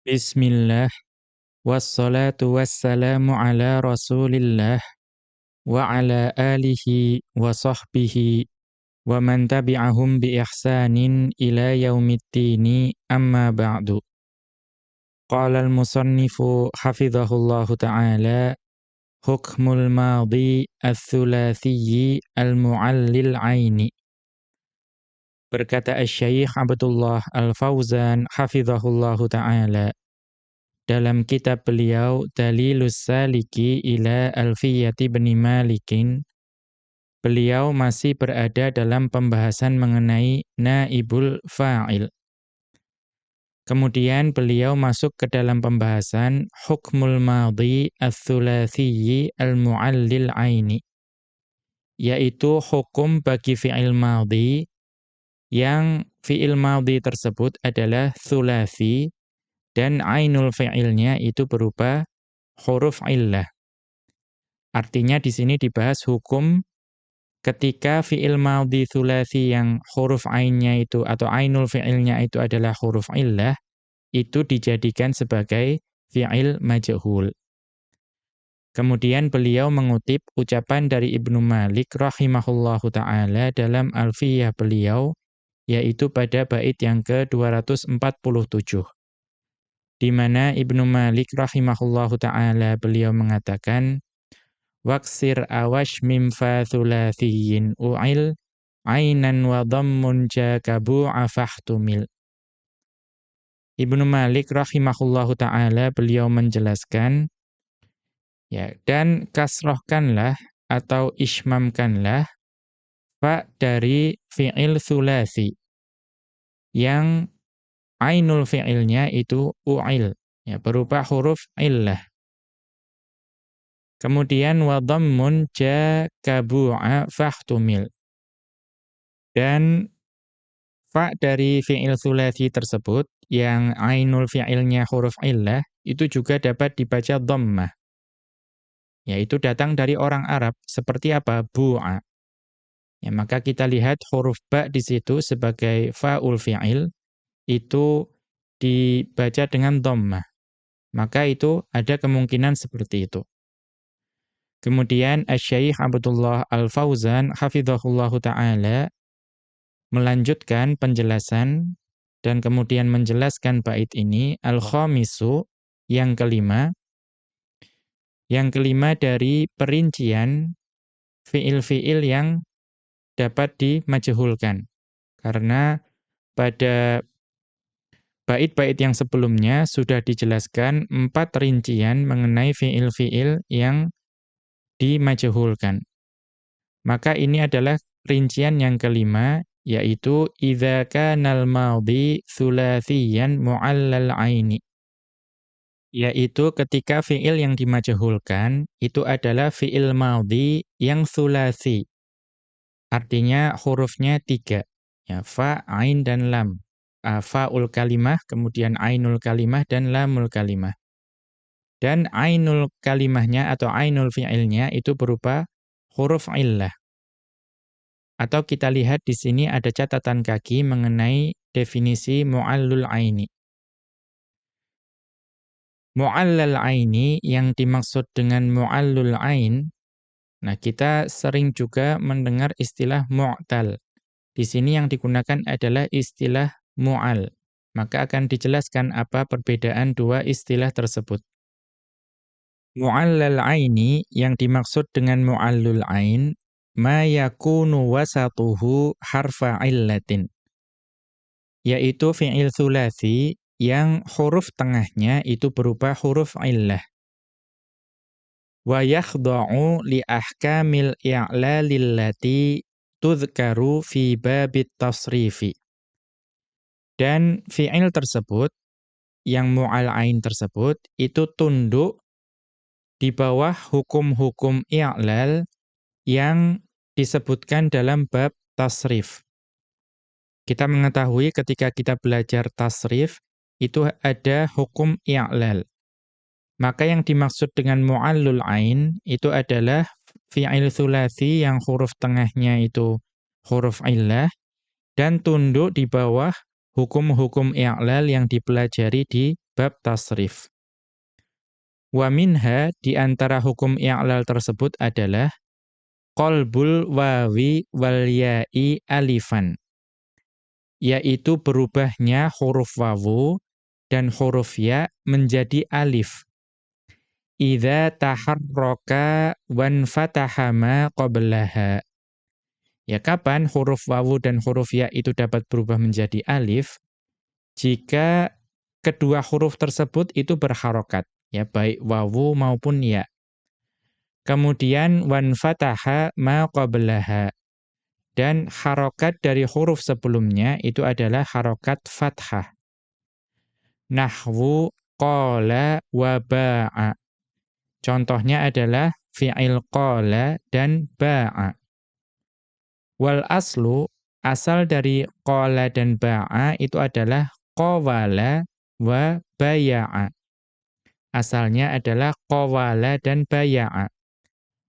Bismillah, wassalatu wassalamu ala rasulillah, wa ala alihi wa sahbihi, wa man tabi'ahum bi ihsanin ila yaumiddini amma ba'du. Qala al-musannifu hafidhahullahu ta'ala, hukmul madhi al-thulathiyyi al-mu'allil aini. Berkata Asy-Syaikh Abdullah Al-Fauzan hafizahullahu taala dalam kitab beliau Dalilus Saliki ila Alfiyati bin Malikin beliau masih berada dalam pembahasan mengenai naibul fa'il. Kemudian beliau masuk ke dalam pembahasan hukmul madhi ats-tsulatsiyyi al-mu'allil aini yaitu hukum bagi fi'il madhi yang fi'il madhi tersebut adalah thulathi dan ainul fi'ilnya itu berupa huruf illah. Artinya di sini dibahas hukum ketika fi'il madhi thulathi yang huruf ainnya itu atau ainul fi'ilnya itu adalah huruf illah, itu dijadikan sebagai fi'il majhul. Kemudian beliau mengutip ucapan dari Ibnu Malik rahimahullahu taala dalam Alfiyah beliau yaitu pada bait yang ke-247. Di mana Ibnu Malik rahimahullahu taala beliau mengatakan Waksir awash mim fathulathiyyin u'il ainan wa dhammun jakabu afahtumil. Ibnu Malik rahimahullahu taala beliau menjelaskan ya dan kasrohkanlah atau ismamkanlah fa dari fi'il thulathi yang ainul fi'ilnya itu u'il, ya, berupa huruf illah. Kemudian wa dhammun jakabu'a fahtumil. Dan fa dari fi'il thulathi tersebut yang ainul fi'ilnya huruf illah itu juga dapat dibaca dhammah. Yaitu datang dari orang Arab seperti apa? Bu'a. Ya, maka kita lihat huruf ba di situ sebagai fa'ul fi'il itu dibaca dengan dhammah. Maka itu ada kemungkinan seperti itu. Kemudian Asy-Syaikh Abdullah Al-Fauzan hafizahullahu taala melanjutkan penjelasan dan kemudian menjelaskan bait ini al-khamisu yang kelima yang kelima dari perincian fiil-fiil yang dapat dimajhulkan. Karena pada bait-bait yang sebelumnya sudah dijelaskan empat rincian mengenai fiil-fiil yang dimajhulkan. Maka ini adalah rincian yang kelima yaitu idza kanal madhi thulathiyan muallal aini yaitu ketika fiil yang dimajhulkan itu adalah fiil madhi yang thulathi Artinya hurufnya tiga. Ya, fa, ain, dan lam. Uh, fa'ul kalimah, kemudian ainul kalimah, dan lamul kalimah. Dan ainul kalimahnya atau ainul fi'ilnya itu berupa huruf illah. Atau kita lihat di sini ada catatan kaki mengenai definisi mu'allul aini. Mu'allal aini yang dimaksud dengan mu'allul ain Nah, kita sering juga mendengar istilah mu'tal. Di sini yang digunakan adalah istilah mu'al. Maka akan dijelaskan apa perbedaan dua istilah tersebut. Mu'allal aini yang dimaksud dengan mu'allul ain ma yakunu wasatuhu harfa illatin. Yaitu fi'il thulathi yang huruf tengahnya itu berupa huruf illah wa yakhda'u li ahkamil i'lalil lati tudhkaru fi babit tasrifi. Dan fi'il tersebut, yang mu'al ain tersebut, itu tunduk di bawah hukum-hukum i'lal yang disebutkan dalam bab tasrif. Kita mengetahui ketika kita belajar tasrif, itu ada hukum i'lal. Maka yang dimaksud dengan mu'allul ain itu adalah fi'il thulathi yang huruf tengahnya itu huruf illah dan tunduk di bawah hukum-hukum i'lal yang dipelajari di bab tasrif. Wa minha di antara hukum i'lal tersebut adalah qalbul wawi wal ya'i alifan. Yaitu berubahnya huruf wawu dan huruf ya menjadi alif. Idza taharraka wan fatahama qablaha. Ya kapan huruf wawu dan huruf ya itu dapat berubah menjadi alif? Jika kedua huruf tersebut itu berharokat ya baik wawu maupun ya. Kemudian wan fataha ma qablaha. Dan harokat dari huruf sebelumnya itu adalah harokat fathah. Nahwu qala wa ba'a. Contohnya adalah fi'il qala dan ba'a. Wal aslu, asal dari qala dan ba'a itu adalah qawala wa baya'a asalnya adalah qawala dan baya'a.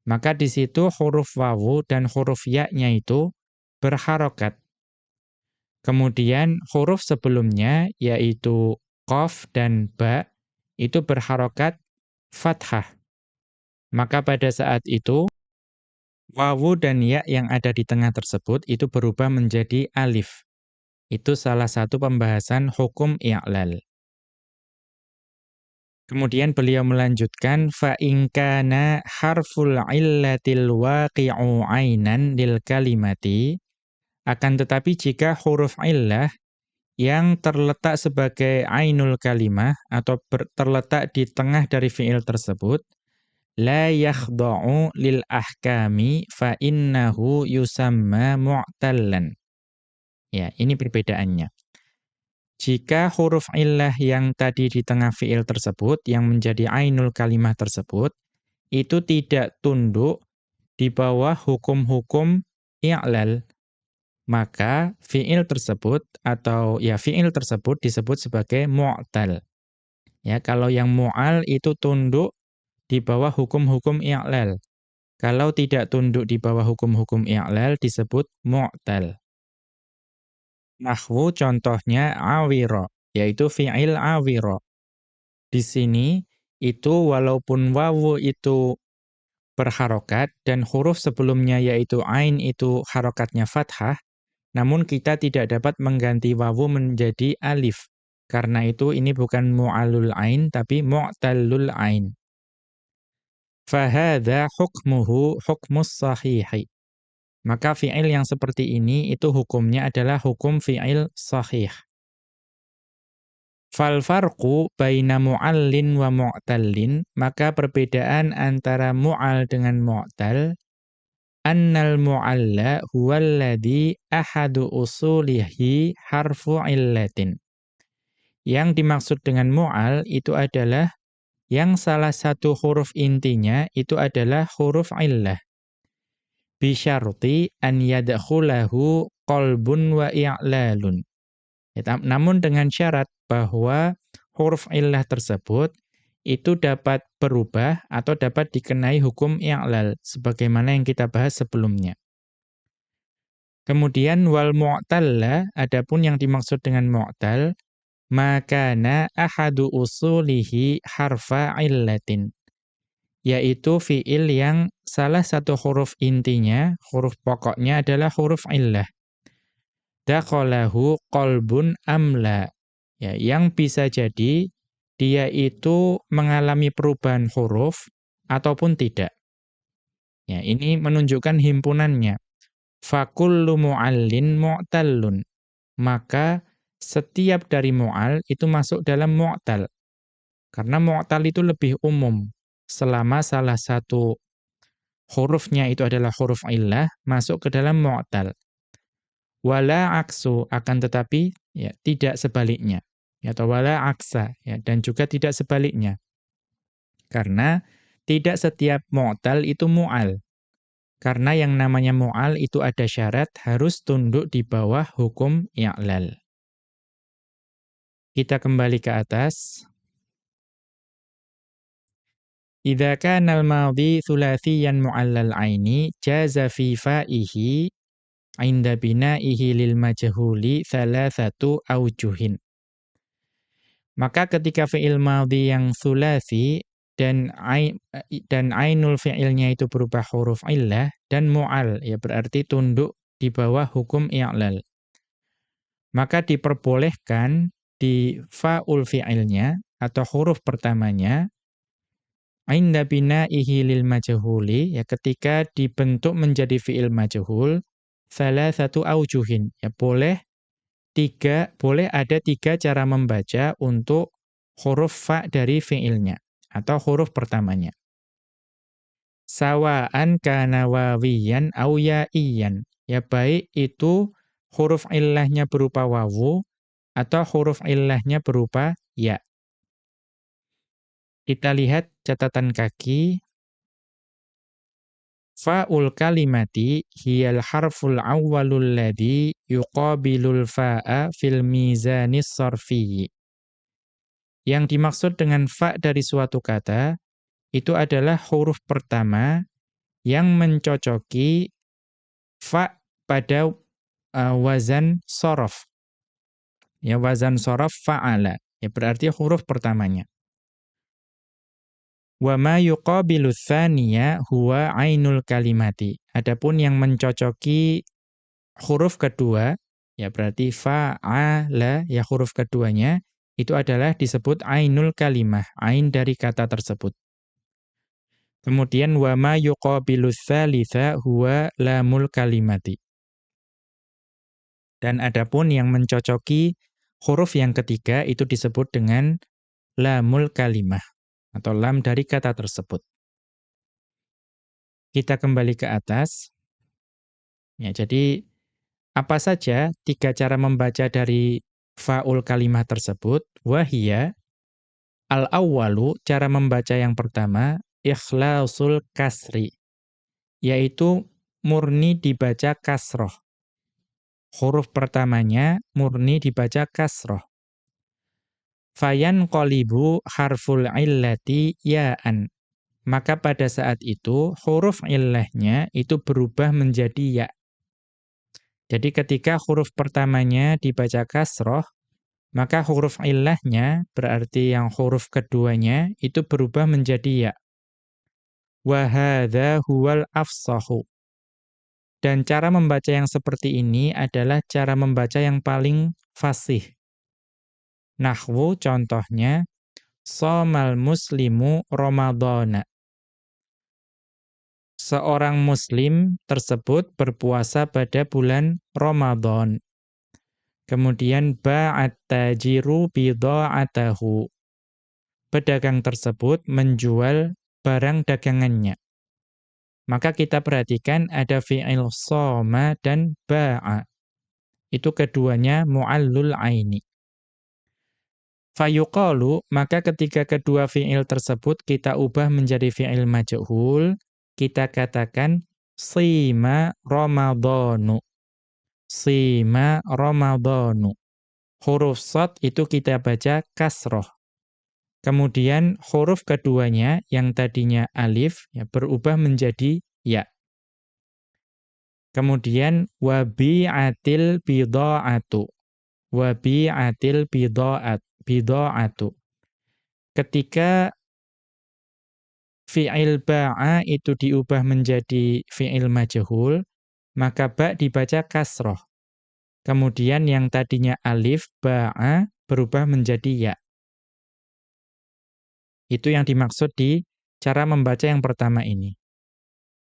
Maka di situ huruf wawu dan huruf ya-nya itu berharokat. Kemudian huruf sebelumnya yaitu qaf dan ba itu berharokat fathah. Maka pada saat itu wawu dan ya yang ada di tengah tersebut itu berubah menjadi alif. Itu salah satu pembahasan hukum i'lal. Kemudian beliau melanjutkan fa in kana harful illatil waqi'u ainan lil kalimati akan tetapi jika huruf illah yang terletak sebagai ainul kalimah atau terletak di tengah dari fiil tersebut la yakhda'u lil ahkami fa innahu yusamma mu'tallan. Ya, ini perbedaannya. Jika huruf illah yang tadi di tengah fi'il tersebut, yang menjadi ainul kalimah tersebut, itu tidak tunduk di bawah hukum-hukum i'lal, maka fi'il tersebut atau ya fi'il tersebut disebut sebagai mu'tal. Ya, kalau yang mu'al itu tunduk di bawah hukum-hukum i'lal. Kalau tidak tunduk di bawah hukum-hukum i'lal disebut mu'tal. Nahwu contohnya awiro, yaitu fi'il awiro. Di sini itu walaupun wawu itu berharokat dan huruf sebelumnya yaitu ain itu harokatnya fathah, namun kita tidak dapat mengganti wawu menjadi alif. Karena itu ini bukan mu'alul ain tapi mu'tallul ain. Fahadha hukmuhu hukmus sahihi. Maka fi'il yang seperti ini itu hukumnya adalah hukum fi'il sahih. Fal farqu baina mu'allin wa mu'tallin, maka perbedaan antara mu'al dengan mu'tal, annal mu'alla huwalladhi ahadu usulihi harfu illatin. Yang dimaksud dengan mu'al itu adalah yang salah satu huruf intinya itu adalah huruf illah bisyarti an yadkhulahu qalbun wa i'lalun. Ya, namun dengan syarat bahwa huruf illah tersebut itu dapat berubah atau dapat dikenai hukum i'lal sebagaimana yang kita bahas sebelumnya. Kemudian wal mu'talla adapun yang dimaksud dengan mu'tal makana ahadu usulihi harfa illatin yaitu fiil yang salah satu huruf intinya, huruf pokoknya adalah huruf illah. Dakhalahu qalbun amla. Ya, yang bisa jadi dia itu mengalami perubahan huruf ataupun tidak. Ya, ini menunjukkan himpunannya. Fakullu mu'allin mu'tallun. Maka setiap dari mu'al itu masuk dalam mu'tal. Karena mu'tal itu lebih umum selama salah satu hurufnya itu adalah huruf illah masuk ke dalam mu'tal. Wala aksu akan tetapi ya tidak sebaliknya. Ya, atau wala aksa ya dan juga tidak sebaliknya. Karena tidak setiap mu'tal itu mu'al. Karena yang namanya mu'al itu ada syarat harus tunduk di bawah hukum i'lal. Kita kembali ke atas. Idza kana al-madhi thulathiyan mu'allal aini jaza fi fa'ihi 'inda bina'ihi lil majhuli thalathatu awjuhin. Maka ketika fi'il madhi yang sulasi dan ain dan ainul fi'ilnya itu berupa huruf illah dan mu'al ya berarti tunduk di bawah hukum i'lal. Maka diperbolehkan di fa'ul fi'ilnya atau huruf pertamanya inda bina'ihi lil majhuli ya ketika dibentuk menjadi fi'il majhul salah satu aujuhin ya boleh tiga boleh ada tiga cara membaca untuk huruf fa dari fi'ilnya atau huruf pertamanya. Sawaan kana wawiyan au. Ya baik itu huruf illahnya berupa wawu atau huruf illahnya berupa ya. Kita lihat catatan kaki Fa'ul kalimati hiyal harful awwalul ladhi yuqabilul fa'a fil mizanis sarfiyyi. Yang dimaksud dengan fa' dari suatu kata, itu adalah huruf pertama yang mencocoki fa' pada uh, wazan sorof. Ya, wazan sorof fa'ala. Ya, berarti huruf pertamanya. Wa ma yuqabilu huwa ainul kalimati. Adapun yang mencocoki huruf kedua, ya berarti fa'ala, ya huruf keduanya, itu adalah disebut ainul kalimah, ain dari kata tersebut. Kemudian wa ma yuqabilu tsalitsa huwa lamul kalimati. Dan adapun yang mencocoki huruf yang ketiga itu disebut dengan lamul kalimah atau lam dari kata tersebut. Kita kembali ke atas. Ya, jadi apa saja tiga cara membaca dari faul kalimah tersebut? Wahia al-awwalu cara membaca yang pertama ikhlasul kasri yaitu murni dibaca kasroh. Huruf pertamanya murni dibaca kasroh. Fayan kolibu harful illati ya'an. Maka pada saat itu huruf illahnya itu berubah menjadi ya. Jadi ketika huruf pertamanya dibaca kasroh, maka huruf illahnya berarti yang huruf keduanya itu berubah menjadi ya. Wahada huwal afsahu. Dan cara membaca yang seperti ini adalah cara membaca yang paling fasih. Nahwu contohnya, Somal muslimu Ramadana. Seorang muslim tersebut berpuasa pada bulan Ramadan. Kemudian ba'at tajiru bidha'atahu. Pedagang tersebut menjual barang dagangannya. Maka kita perhatikan ada fi'il soma dan ba'a. Itu keduanya mu'allul aini. Fayuqalu, maka ketika kedua fi'il tersebut kita ubah menjadi fi'il majhul, kita katakan sima ramadhanu. Sima ramadhanu. Huruf sod itu kita baca kasroh. Kemudian huruf keduanya yang tadinya alif ya, berubah menjadi ya. Kemudian wabi'atil bidha'atu. Wabi'atil bidha'at bidha'atu. Ketika fi'il ba'a itu diubah menjadi fi'il majhul, maka ba dibaca kasroh. Kemudian yang tadinya alif, ba'a, berubah menjadi ya. Itu yang dimaksud di cara membaca yang pertama ini.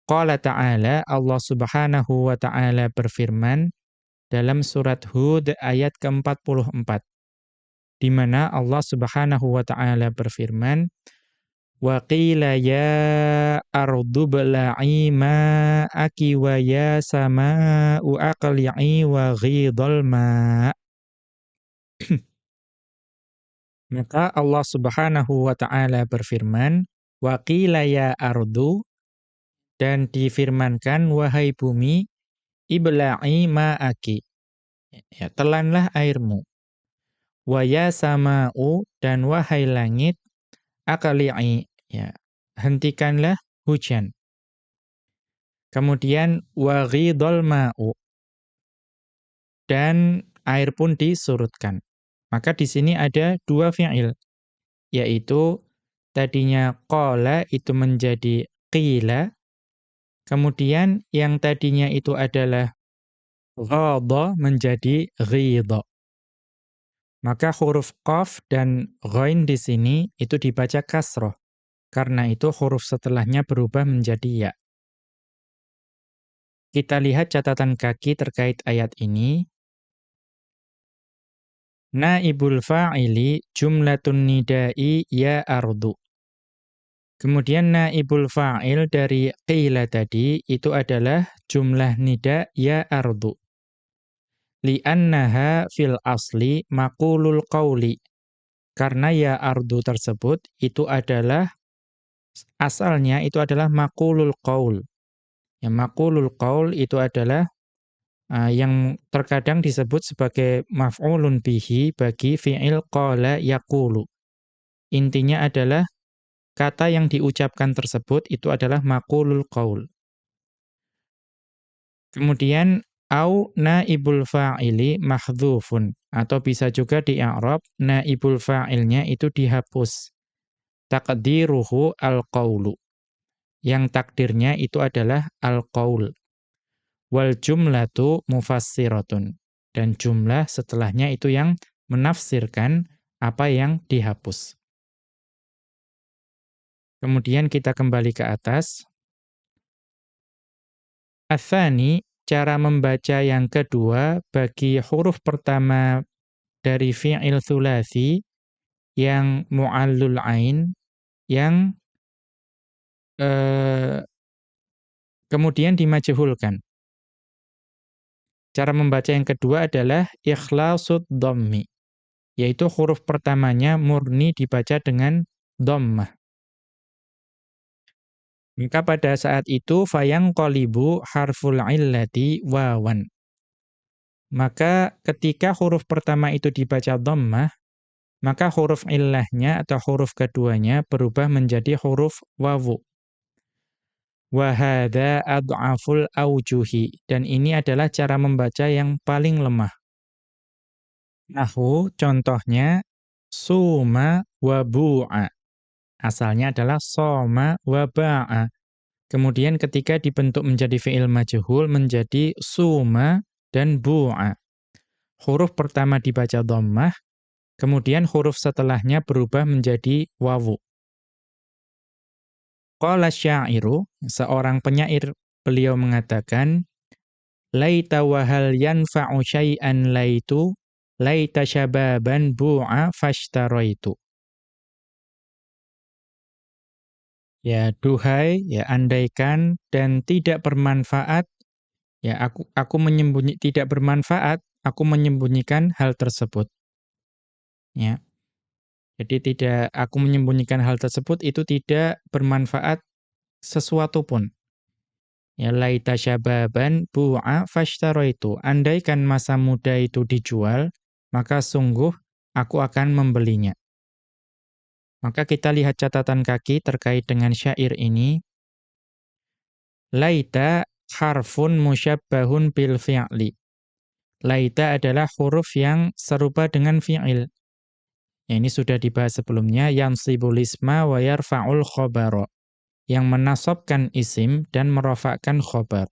Qala ta'ala, Allah subhanahu wa ta'ala berfirman, dalam surat Hud ayat ke-44 di mana Allah Subhanahu wa taala berfirman wa qila ya ardu bla'i ma'aki wa ya sama'u aqli'i wa ghidal ma' Maka Allah Subhanahu wa taala berfirman wa qila ya ardu dan difirmankan wahai bumi ibla'i ma'aki ya telanlah airmu Waya sama'u dan wahai langit akali'i ya hentikanlah hujan. Kemudian waghidul ma'u dan air pun disurutkan. Maka di sini ada dua fi'il, yaitu tadinya qala itu menjadi qila, kemudian yang tadinya itu adalah ghadha menjadi ghidha. Maka huruf qaf dan ghain di sini itu dibaca kasroh. Karena itu huruf setelahnya berubah menjadi ya. Kita lihat catatan kaki terkait ayat ini. Naibul fa'ili jumlatun nidai ya ardu. Kemudian naibul fa'il dari qila tadi itu adalah jumlah nida ya ardu. Li'annaha fil asli maqulul qawli. Karena ya ardu tersebut itu adalah asalnya itu adalah maqulul qaul. Ya, maqulul qaul itu adalah uh, yang terkadang disebut sebagai maf'ulun bihi bagi fi'il qala yaqulu. Intinya adalah kata yang diucapkan tersebut itu adalah maqulul qaul. Kemudian au naibul fa'ili mahdhufun atau bisa juga di i'rab naibul fa'ilnya itu dihapus. Taqdiruhu al-qaulu yang takdirnya itu adalah al-qaul. Wal jumlatu mufassiratun. Dan jumlah setelahnya itu yang menafsirkan apa yang dihapus. Kemudian kita kembali ke atas. Athani, cara membaca yang kedua bagi huruf pertama dari fi'il thulathi yang mu'allul ain, yang eh, kemudian dimajhulkan. Cara membaca yang kedua adalah ikhlasud dhammi, yaitu huruf pertamanya murni dibaca dengan dhammah. Maka pada saat itu fayang qolibu harful illati wawan. Maka ketika huruf pertama itu dibaca dhammah, maka huruf illahnya atau huruf keduanya berubah menjadi huruf wawu. Wahada ad'aful aujuhi. Dan ini adalah cara membaca yang paling lemah. Nahu contohnya suma wa bu'a. Asalnya adalah soma wa ba'a. Kemudian ketika dibentuk menjadi fi'il majhul menjadi suma dan bu'a. Huruf pertama dibaca dhammah, kemudian huruf setelahnya berubah menjadi wawu. Qala syairu, seorang penyair, beliau mengatakan, Laita wahal yanfa'u syai'an laitu, laita syababan bu'a fashtaraitu. Ya duhai, ya andaikan dan tidak bermanfaat, ya aku aku menyembunyi tidak bermanfaat, aku menyembunyikan hal tersebut. Ya. Jadi tidak aku menyembunyikan hal tersebut itu tidak bermanfaat sesuatu pun. Ya laita syababan bu'a fashtaraitu. Andaikan masa muda itu dijual, maka sungguh aku akan membelinya. Maka kita lihat catatan kaki terkait dengan syair ini. Laita harfun musyabbahun bil fi'li. Laita adalah huruf yang serupa dengan fi'il. Ya, ini sudah dibahas sebelumnya yansibul isma wa yarfa'ul khabara yang menasobkan isim dan merofakkan khobar.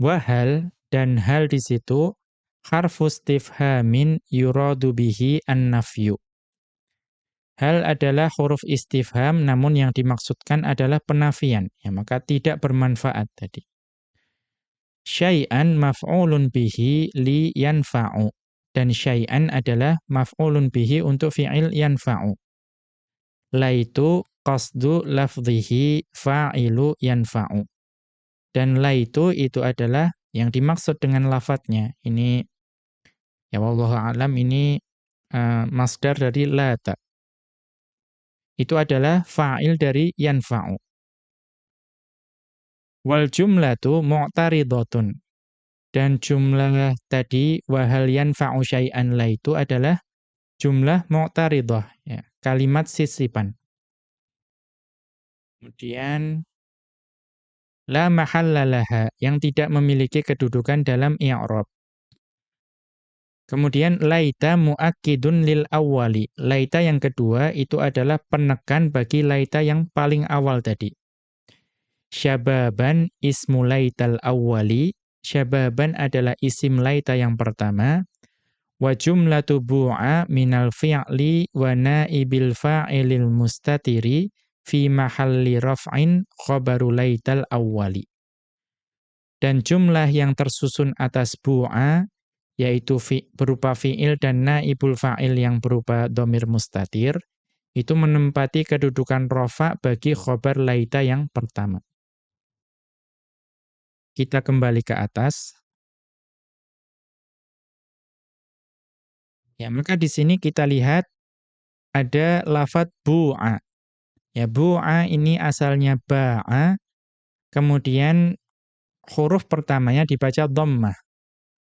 Wahal dan hal di situ harfu istifhamin yuradu bihi an-nafyu. Hal adalah huruf istifham namun yang dimaksudkan adalah penafian, ya maka tidak bermanfaat tadi. Syai'an maf'ulun bihi li yanfa'u dan syai'an adalah maf'ulun bihi untuk fi'il yanfa'u. Laitu qasdu lafdhihi fa'ilu yanfa'u. Dan laitu itu adalah yang dimaksud dengan lafadznya. Ini ya wallahu alam ini uh, masdar dari lata. Itu adalah fa'il dari yanfa'u. Wal jumlatu mu'taridotun. Dan jumlah tadi wahal yanfa'u syai'an la itu adalah jumlah mu'taridah, ya, kalimat sisipan. Kemudian la mahallalaha yang tidak memiliki kedudukan dalam i'rab. Kemudian laita muakkidun lil awwali. Laita yang kedua itu adalah penekan bagi laita yang paling awal tadi. Syababan ismu laital awwali. Syababan adalah isim laita yang pertama. Wa jumlatu bu'a minal fi'li wa naibil fa'ilil mustatiri fi mahalli raf'in khabaru laital awwali. Dan jumlah yang tersusun atas bu'a yaitu fi, berupa fi'il dan naibul fa'il yang berupa domir mustatir, itu menempati kedudukan rofa bagi khobar laita yang pertama. Kita kembali ke atas. Ya, maka di sini kita lihat ada lafat bu'a. Ya, bu'a ini asalnya ba'a, kemudian huruf pertamanya dibaca dhammah.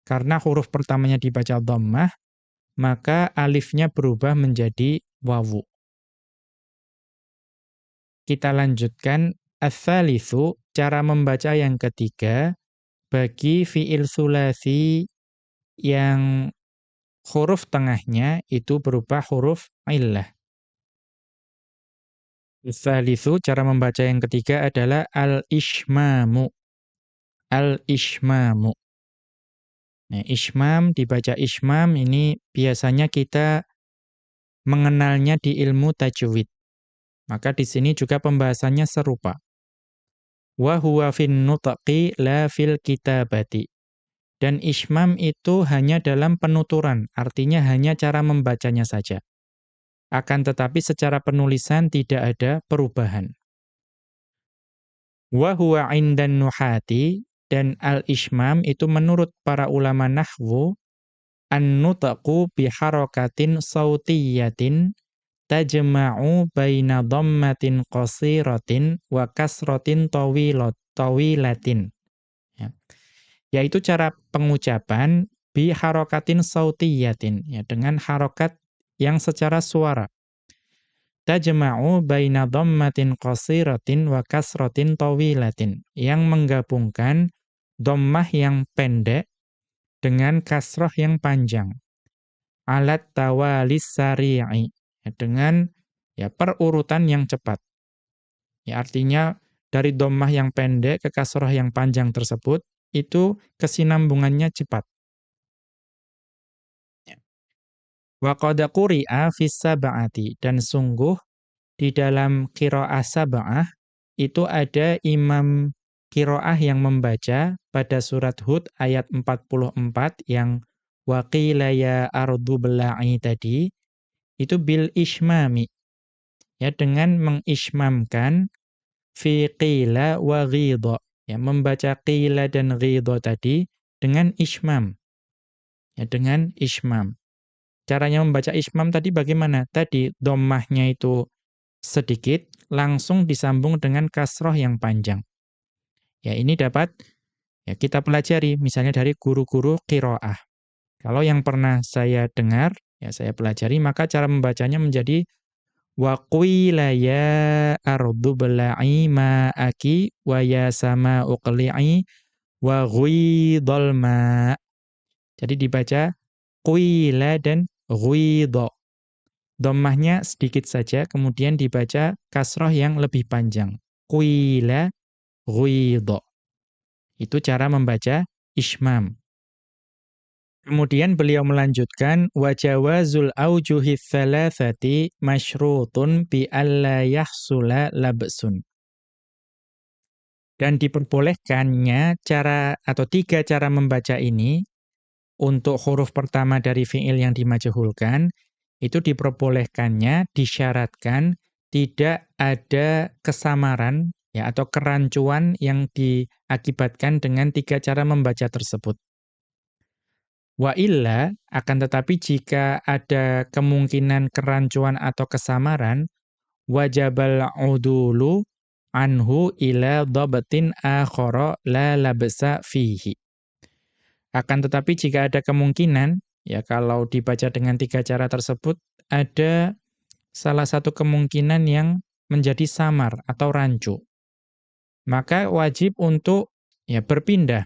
Karena huruf pertamanya dibaca dhammah, maka alifnya berubah menjadi wawu. Kita lanjutkan ats-tsalitsu, cara membaca yang ketiga bagi fiil sulasi yang huruf tengahnya itu berupa huruf illah. Ats-tsalitsu, cara membaca yang ketiga adalah al-ishmamu. Al-ishmamu. Nah, ismam dibaca ismam ini biasanya kita mengenalnya di ilmu tajwid. Maka di sini juga pembahasannya serupa. Wa huwa fin nutqi la fil kitabati. Dan ismam itu hanya dalam penuturan, artinya hanya cara membacanya saja. Akan tetapi secara penulisan tidak ada perubahan. Wa huwa indan nuhati dan al-ishmam itu menurut para ulama nahwu an-nutqu bi harakatin sautiyatin tajma'u baina dhammatin qasiratin wa kasratin tawilat tawilatin ya. yaitu cara pengucapan bi harakatin sautiyatin ya dengan harokat yang secara suara tajma'u baina dhammatin qasiratin wa kasratin tawilatin yang menggabungkan dhammah yang pendek dengan kasroh yang panjang. Alat tawalis sari'i. Ya, dengan ya perurutan yang cepat. Ya, artinya dari dhammah yang pendek ke kasroh yang panjang tersebut, itu kesinambungannya cepat. Ya. Wa qad quri'a sab'ati dan sungguh di dalam qiraah sab'ah itu ada imam kiroah yang membaca pada surat Hud ayat 44 yang waqila ya ardu tadi itu bil ismami ya dengan mengismamkan fi qila wa ghidha. Ya membaca qila dan ghidha tadi dengan ismam ya dengan ismam caranya membaca ismam tadi bagaimana? Tadi dhammahnya itu sedikit langsung disambung dengan kasroh yang panjang. Ya ini dapat ya kita pelajari. Misalnya dari guru-guru qiraah. Kalau yang pernah saya dengar, ya saya pelajari, maka cara membacanya menjadi wa qila ya ardu bla'i ma'aki wa ya sama uqli'i wa ghuidhal ma'. Jadi dibaca qila dan ghuidha. Dhammahnya sedikit saja, kemudian dibaca kasroh yang lebih panjang. Qila ghuidha. Itu cara membaca ismam. Kemudian beliau melanjutkan wajawazul aujuhi thalathati masyrutun bi alla yahsula labsun. Dan diperbolehkannya cara atau tiga cara membaca ini untuk huruf pertama dari fiil yang dimajhulkan itu diperbolehkannya disyaratkan tidak ada kesamaran ya atau kerancuan yang diakibatkan dengan tiga cara membaca tersebut. Wa illa akan tetapi jika ada kemungkinan kerancuan atau kesamaran wajabal udulu anhu ila dhabatin akhara la labsa fihi. Akan tetapi jika ada kemungkinan ya kalau dibaca dengan tiga cara tersebut ada salah satu kemungkinan yang menjadi samar atau rancu maka wajib untuk ya berpindah,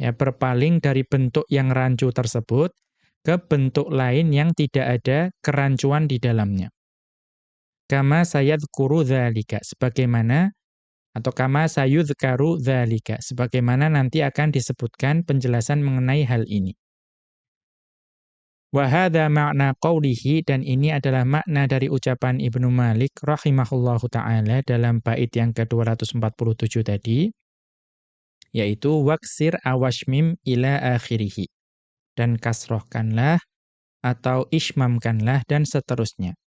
ya berpaling dari bentuk yang rancu tersebut ke bentuk lain yang tidak ada kerancuan di dalamnya. Kama sayadhkuru dzalika sebagaimana atau kama sayudhkaru dzalika sebagaimana nanti akan disebutkan penjelasan mengenai hal ini. Wa hadza ma'na qawlihi dan ini adalah makna dari ucapan Ibnu Malik rahimahullahu taala dalam bait yang ke-247 tadi yaitu waksir awashmim ila akhirih dan kasrohkanlah atau ismamkanlah dan seterusnya.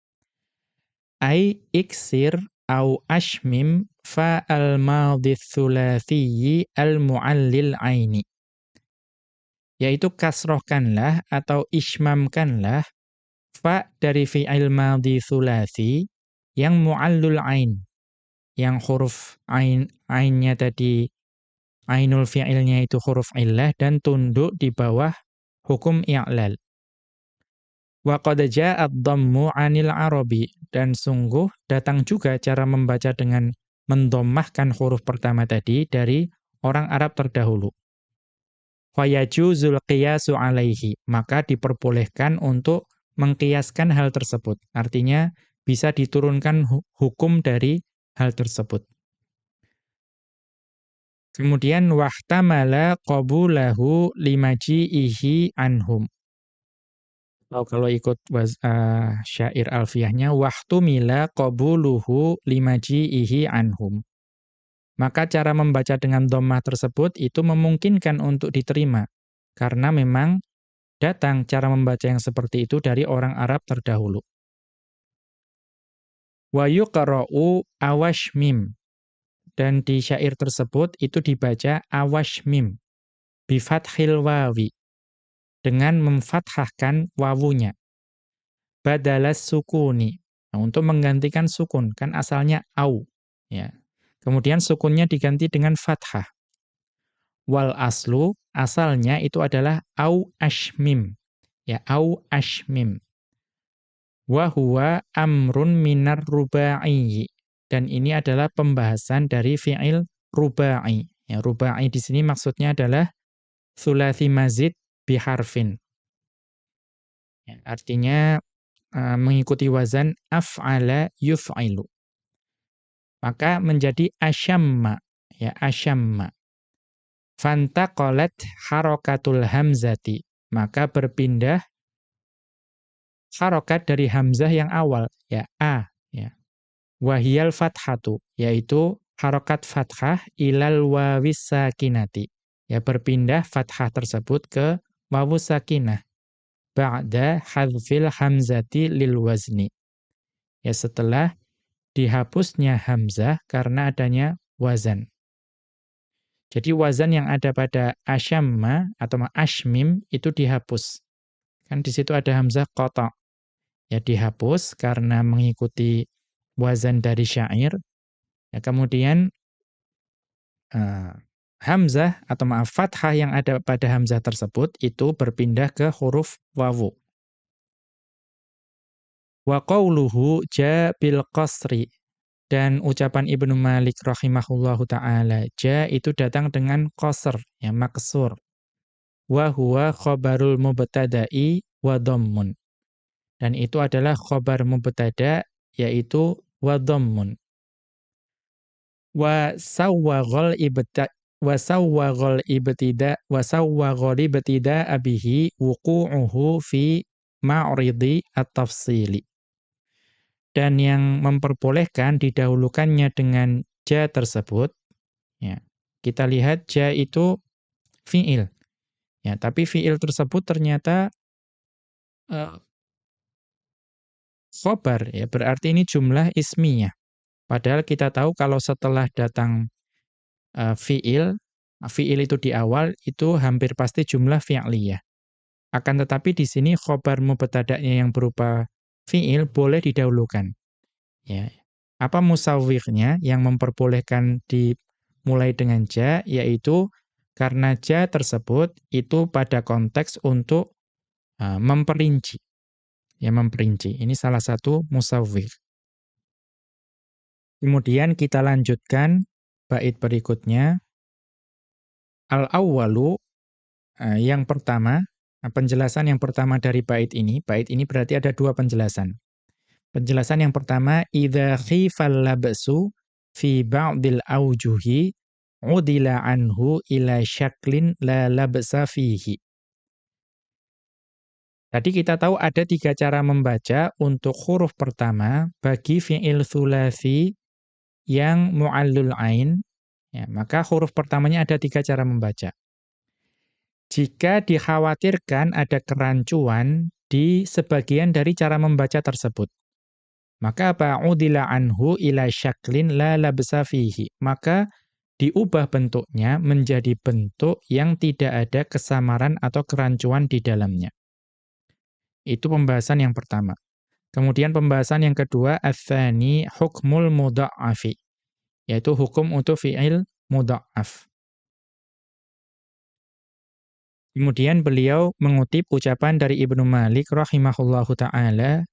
Ai iksir au ashmim fa al madhi al muallil aini. Yaitu kasrohkanlah atau ismamkanlah fa dari fi'il madhi thulathi yang mu'allul ain. Yang huruf ain ainnya tadi ainul fi'ilnya itu huruf illah dan tunduk di bawah hukum i'lal wa qad ja'at dhammu 'anil arabi dan sungguh datang juga cara membaca dengan mendommahkan huruf pertama tadi dari orang Arab terdahulu fayajuzul qiyasu alaihi, maka diperbolehkan untuk mengkiaskan hal tersebut. Artinya bisa diturunkan hukum dari hal tersebut. Kemudian wahtamala qabulahu limaji'ihi anhum. Oh, kalau ikut uh, syair alfiyahnya wahtumila qabuluhu limaji'ihi anhum. Maka cara membaca dengan dhammah tersebut itu memungkinkan untuk diterima. Karena memang datang cara membaca yang seperti itu dari orang Arab terdahulu. Wa yuqra'u awashmim. Dan di syair tersebut itu dibaca awashmim. Bifathil wawi. Dengan memfathahkan wawunya. Badalas sukuni. Nah, untuk menggantikan sukun. Kan asalnya au. Ya, Kemudian sukunnya diganti dengan fathah. Wal aslu, asalnya itu adalah au ashmim. Ya, au ashmim. Wahuwa amrun minar ruba'i. Dan ini adalah pembahasan dari fi'il ruba'i. Ya, ruba'i di sini maksudnya adalah thulathi mazid biharfin. Ya, artinya uh, mengikuti wazan af'ala yuf'ilu. Maka menjadi asyamma. Ya asyamma. Fantaqalat harakatul hamzati. Maka berpindah harokat dari hamzah yang awal. Ya a. Ya wahiyal fathatu yaitu harokat fathah ilal wawis sakinati ya berpindah fathah tersebut ke wawu sakinah ba'da hadfil hamzati lil wazni ya setelah dihapusnya hamzah karena adanya wazan. Jadi wazan yang ada pada asyamma atau ashmim itu dihapus. Kan di situ ada hamzah qata. Ya dihapus karena mengikuti wazan dari syair. Ya, kemudian uh, hamzah atau maaf fathah yang ada pada hamzah tersebut itu berpindah ke huruf wawu. Wa qawluhu ja bil qasri. Dan ucapan Ibnu Malik rahimahullahu ta'ala, ja itu datang dengan qasr, ya maksur. Wa huwa khabarul mubtada'i wa dhammun. Dan itu adalah khabar mubtada, yaitu wa dhammun. Wa sawwaghal ibta wa sawwaghal ibtida wa sawwaghal ibtida abihi wuqu'uhu fi ma'ridi at-tafsili dan yang memperbolehkan didahulukannya dengan ja tersebut ya kita lihat ja itu fiil ya tapi fiil tersebut ternyata uh, khobar ya berarti ini jumlah ismiyah padahal kita tahu kalau setelah datang uh, fiil fiil itu di awal itu hampir pasti jumlah fi'liyah akan tetapi di sini khobar mubtada'nya yang berupa fiil boleh didahulukan. Ya. Apa musawwirnya yang memperbolehkan dimulai dengan ja yaitu karena ja tersebut itu pada konteks untuk uh, memperinci. Ya memperinci. Ini salah satu musawwir. Kemudian kita lanjutkan bait berikutnya. Al-awwalu uh, yang pertama Nah, penjelasan yang pertama dari bait ini, bait ini berarti ada dua penjelasan. Penjelasan yang pertama, idza khifal labsu fi ba'dil aujuhi udila anhu ila syaklin la labsa fihi. Tadi kita tahu ada tiga cara membaca untuk huruf pertama bagi fi'il thulathi yang mu'allul ain. Ya, maka huruf pertamanya ada tiga cara membaca. Jika dikhawatirkan ada kerancuan di sebagian dari cara membaca tersebut. Maka ba'udila anhu ila syaklin la labsa fihi. Maka diubah bentuknya menjadi bentuk yang tidak ada kesamaran atau kerancuan di dalamnya. Itu pembahasan yang pertama. Kemudian pembahasan yang kedua, athani hukmul mudha'afi. Yaitu hukum untuk fi'il mudha'af. Kemudian beliau mengutip ucapan dari Ibnu Malik rahimahullahu taala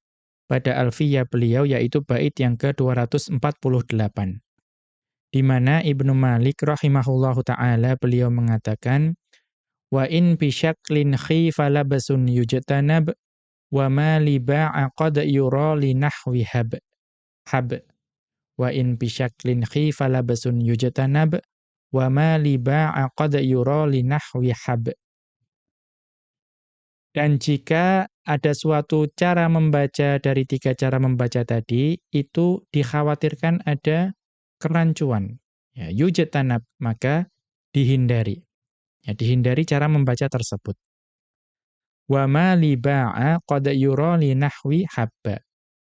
pada Alfiyah beliau yaitu bait yang ke-248. Di mana Ibnu Malik rahimahullahu taala beliau mengatakan wa in bi syaklin khifa labsun yujtanab wa ma li ba'a qad yura li nahwi hab hab wa in bi syaklin khifa labsun yujtanab wa ma li ba'a qad yura li nahwi hab dan jika ada suatu cara membaca dari tiga cara membaca tadi, itu dikhawatirkan ada kerancuan. Ya, yujetanab, maka dihindari. Ya, dihindari cara membaca tersebut. Wa ma liba'a qad yura li nahwi habba.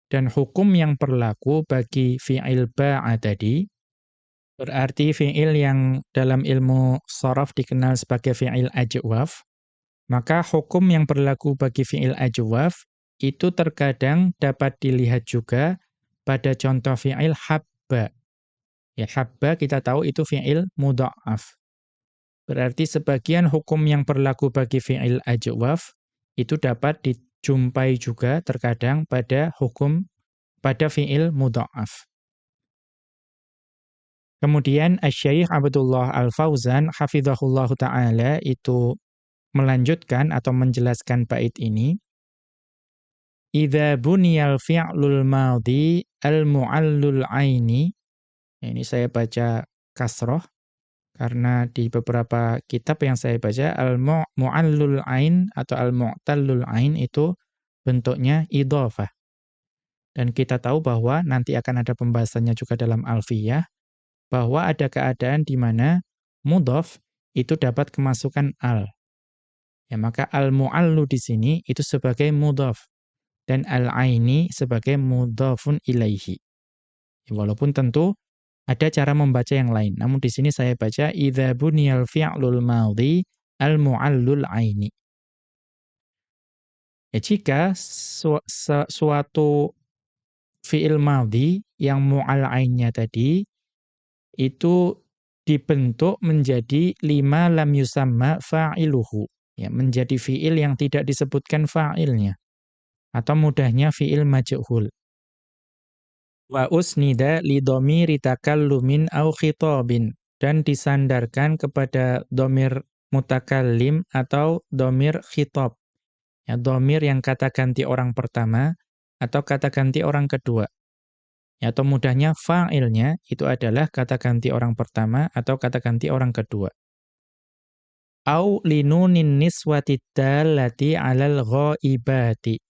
Dan hukum yang berlaku bagi fi'il ba'a tadi, berarti fi'il yang dalam ilmu sorof dikenal sebagai fi'il ajwaf, maka hukum yang berlaku bagi fi'il ajwaf itu terkadang dapat dilihat juga pada contoh fi'il habba. Ya habba kita tahu itu fi'il mudha'af. Berarti sebagian hukum yang berlaku bagi fi'il ajwaf itu dapat dijumpai juga terkadang pada hukum pada fi'il mudha'af. Kemudian Asy-Syaikh Abdullah Al-Fauzan hafizahullahu taala itu melanjutkan atau menjelaskan bait ini idza buniyal fi'lul madhi al mu'allul aini ini saya baca kasroh karena di beberapa kitab yang saya baca al mu'allul ain atau al mu'tallul ain itu bentuknya idhofah dan kita tahu bahwa nanti akan ada pembahasannya juga dalam alfiyah bahwa ada keadaan di mana mudhof itu dapat kemasukan al Ya, maka al-mu'allu di sini itu sebagai mudhaf dan al-aini sebagai mudhafun ilaihi. Ya, walaupun tentu ada cara membaca yang lain. Namun di sini saya baca idza buniyal fi'lul madhi al-mu'allul aini. Ya, jika su su suatu fi'il madhi yang mu'al ainnya tadi itu dibentuk menjadi lima lam yusamma fa'iluhu ya menjadi fiil yang tidak disebutkan fa'ilnya atau mudahnya fiil majhul wa usnida li dhamiri takallumin au khitabin dan disandarkan kepada domir mutakallim atau domir khitab. Ya domir yang kata ganti orang pertama atau kata ganti orang kedua. Ya, atau mudahnya fa'ilnya itu adalah kata ganti orang pertama atau kata ganti orang kedua. Au linunin niswati dallati 'alal ghaibati.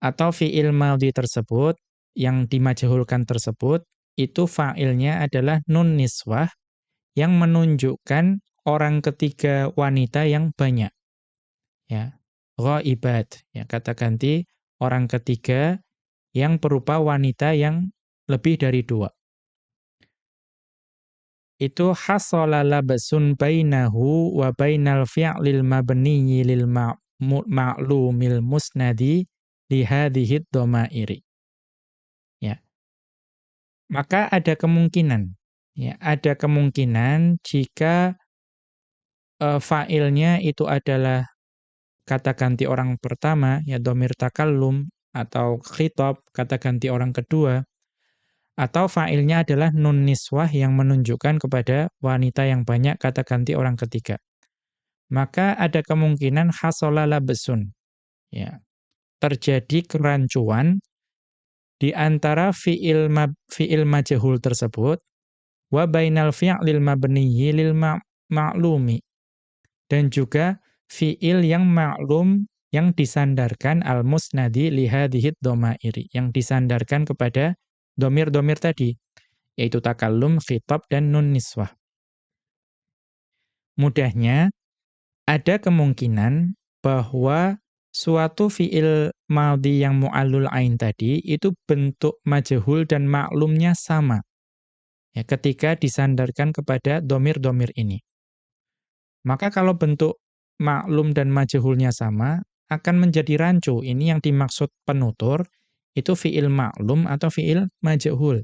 Atau fi'il madhi tersebut yang dimajhulkan tersebut itu fa'ilnya adalah nun niswah yang menunjukkan orang ketiga wanita yang banyak ya ghaibat ya kata ganti orang ketiga yang berupa wanita yang lebih dari dua itu hasala labsun bainahu wa bainal fi'lil mabniyyi lil ma'lumil musnadi li hadhihi dhamairi. Maka ada kemungkinan ya, ada kemungkinan jika uh, fa'ilnya itu adalah kata ganti orang pertama ya domir takallum atau khitab kata ganti orang kedua atau fa'ilnya adalah nun niswah yang menunjukkan kepada wanita yang banyak kata ganti orang ketiga. maka ada kemungkinan hasala labsun. Ya. Terjadi kerancuan di antara fi'il ma, fi'il majhul tersebut wa bainal fi'lil mabniyyi lil ma'lumi. Dan juga fi'il yang ma'lum yang disandarkan al-musnadi li hadhihi dhamairi, yang disandarkan kepada domir-domir tadi, yaitu takallum, khitab dan nun niswah. Mudahnya ada kemungkinan bahwa suatu fi'il madhi yang mu'allul ain tadi itu bentuk majhul dan maklumnya sama. Ya, ketika disandarkan kepada domir-domir ini. Maka kalau bentuk maklum dan majhulnya sama, akan menjadi rancu. Ini yang dimaksud penutur, itu fi'il maklum atau fi'il majhul.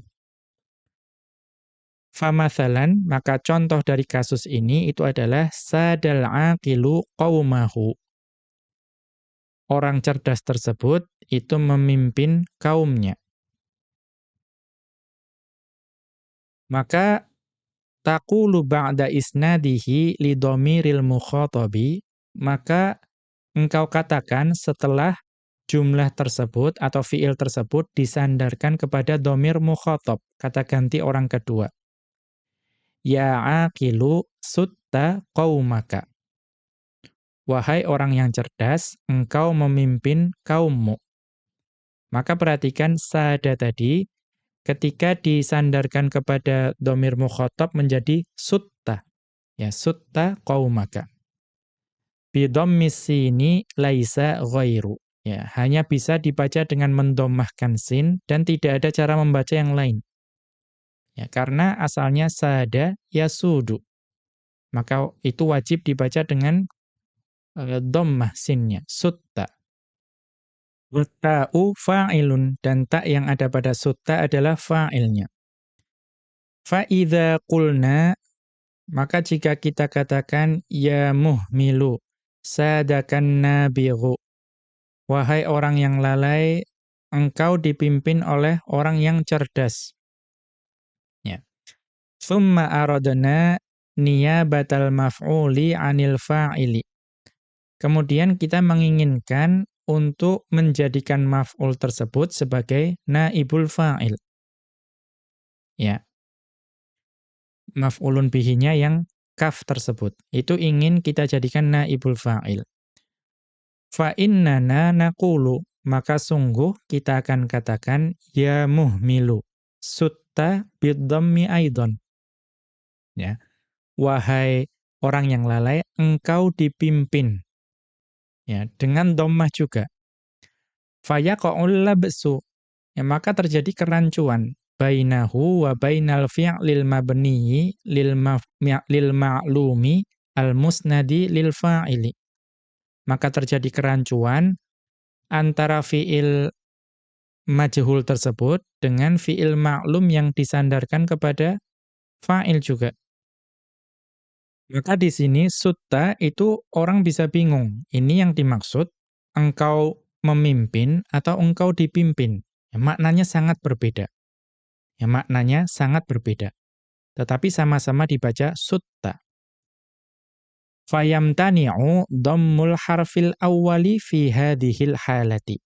Famathalan, maka contoh dari kasus ini itu adalah sadal aqilu qaumahu. Orang cerdas tersebut itu memimpin kaumnya. Maka taqulu ba'da isnadihi li dhamiril mukhatabi, maka engkau katakan setelah jumlah tersebut atau fiil tersebut disandarkan kepada domir mukhotob, kata ganti orang kedua. Ya aqilu sutta qaumaka. Wahai orang yang cerdas, engkau memimpin kaummu. Maka perhatikan sada tadi, ketika disandarkan kepada domir mukhotob menjadi sutta. Ya, sutta qaumaka bidhammis sini laisa ghairu. Ya, hanya bisa dibaca dengan mendomahkan sin dan tidak ada cara membaca yang lain. Ya, karena asalnya sada yasudu. Maka itu wajib dibaca dengan uh, dhammah sinnya, sutta. Ta'u fa'ilun dan tak yang ada pada sutta adalah fa'ilnya. Fa'idha qulna maka jika kita katakan ya muhmilu sadakan nabighu. Wahai orang yang lalai, engkau dipimpin oleh orang yang cerdas. Ya. Thumma aradna niyabatal maf'uli 'anil fa'ili. Kemudian kita menginginkan untuk menjadikan maf'ul tersebut sebagai naibul fa'il. Ya. Maf'ulun bihinya yang kaf tersebut. Itu ingin kita jadikan naibul fa'il. Fa innana naqulu, maka sungguh kita akan katakan ya muhmilu sutta bidhammi aidon. Ya. Wahai orang yang lalai, engkau dipimpin. Ya, dengan dhammah juga. Fayaqa'ul labsu. Ya, maka terjadi kerancuan bainahu wa bainal fi'lil mabniyi lil lil ma'lumi al musnadi lil fa'ili. Maka terjadi kerancuan antara fi'il majhul tersebut dengan fi'il ma'lum yang disandarkan kepada fa'il juga. Maka di sini sutta itu orang bisa bingung. Ini yang dimaksud engkau memimpin atau engkau dipimpin. Ya, maknanya sangat berbeda. Ya, maknanya sangat berbeda. Tetapi sama-sama dibaca sutta. Fayamtani'u dhammul harfil awwali fi hadhil halati.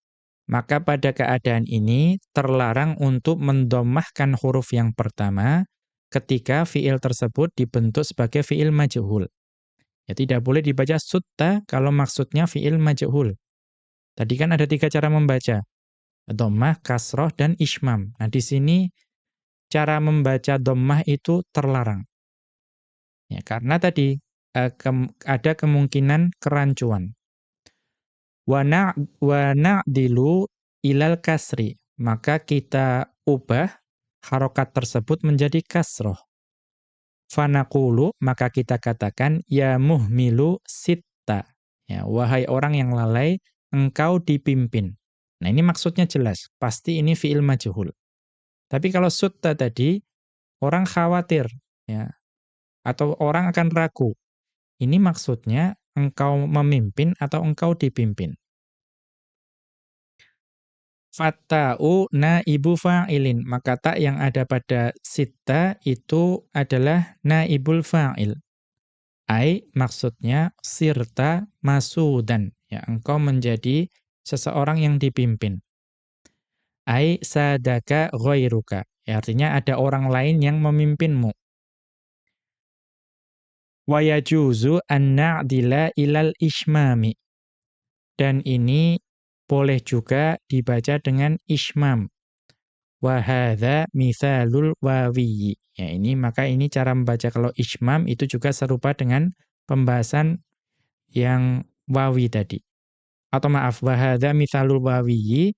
Maka pada keadaan ini terlarang untuk mendomahkan huruf yang pertama ketika fiil tersebut dibentuk sebagai fiil majhul. Ya tidak boleh dibaca sutta kalau maksudnya fiil majhul. Tadi kan ada tiga cara membaca. Dhammah, kasroh, dan ismam. Nah di sini cara membaca dhammah itu terlarang. Ya, karena tadi uh, ke, ada kemungkinan kerancuan. Wa na'dilu ilal kasri. Maka kita ubah harokat tersebut menjadi kasroh. Fanaqulu, maka kita katakan, ya muhmilu sitta. Ya, wahai orang yang lalai, engkau dipimpin. Nah ini maksudnya jelas, pasti ini fi'il majhul. Tapi kalau sutta tadi, orang khawatir, ya, atau orang akan ragu. Ini maksudnya engkau memimpin atau engkau dipimpin. Fatta'u naibu fa'ilin. Maka tak yang ada pada sita itu adalah naibul fa'il. Ai maksudnya sirta masudan. Ya, engkau menjadi seseorang yang dipimpin. Ai sadaka ghairuka. Ya, artinya ada orang lain yang memimpinmu. Wa yajuzu an na'dila ilal ismami. Dan ini boleh juga dibaca dengan ismam. Wa hadza mithalul wawiyyi. Ya ini maka ini cara membaca kalau ismam itu juga serupa dengan pembahasan yang wawi tadi. Atau maaf wa hadza mithalul wawiyyi.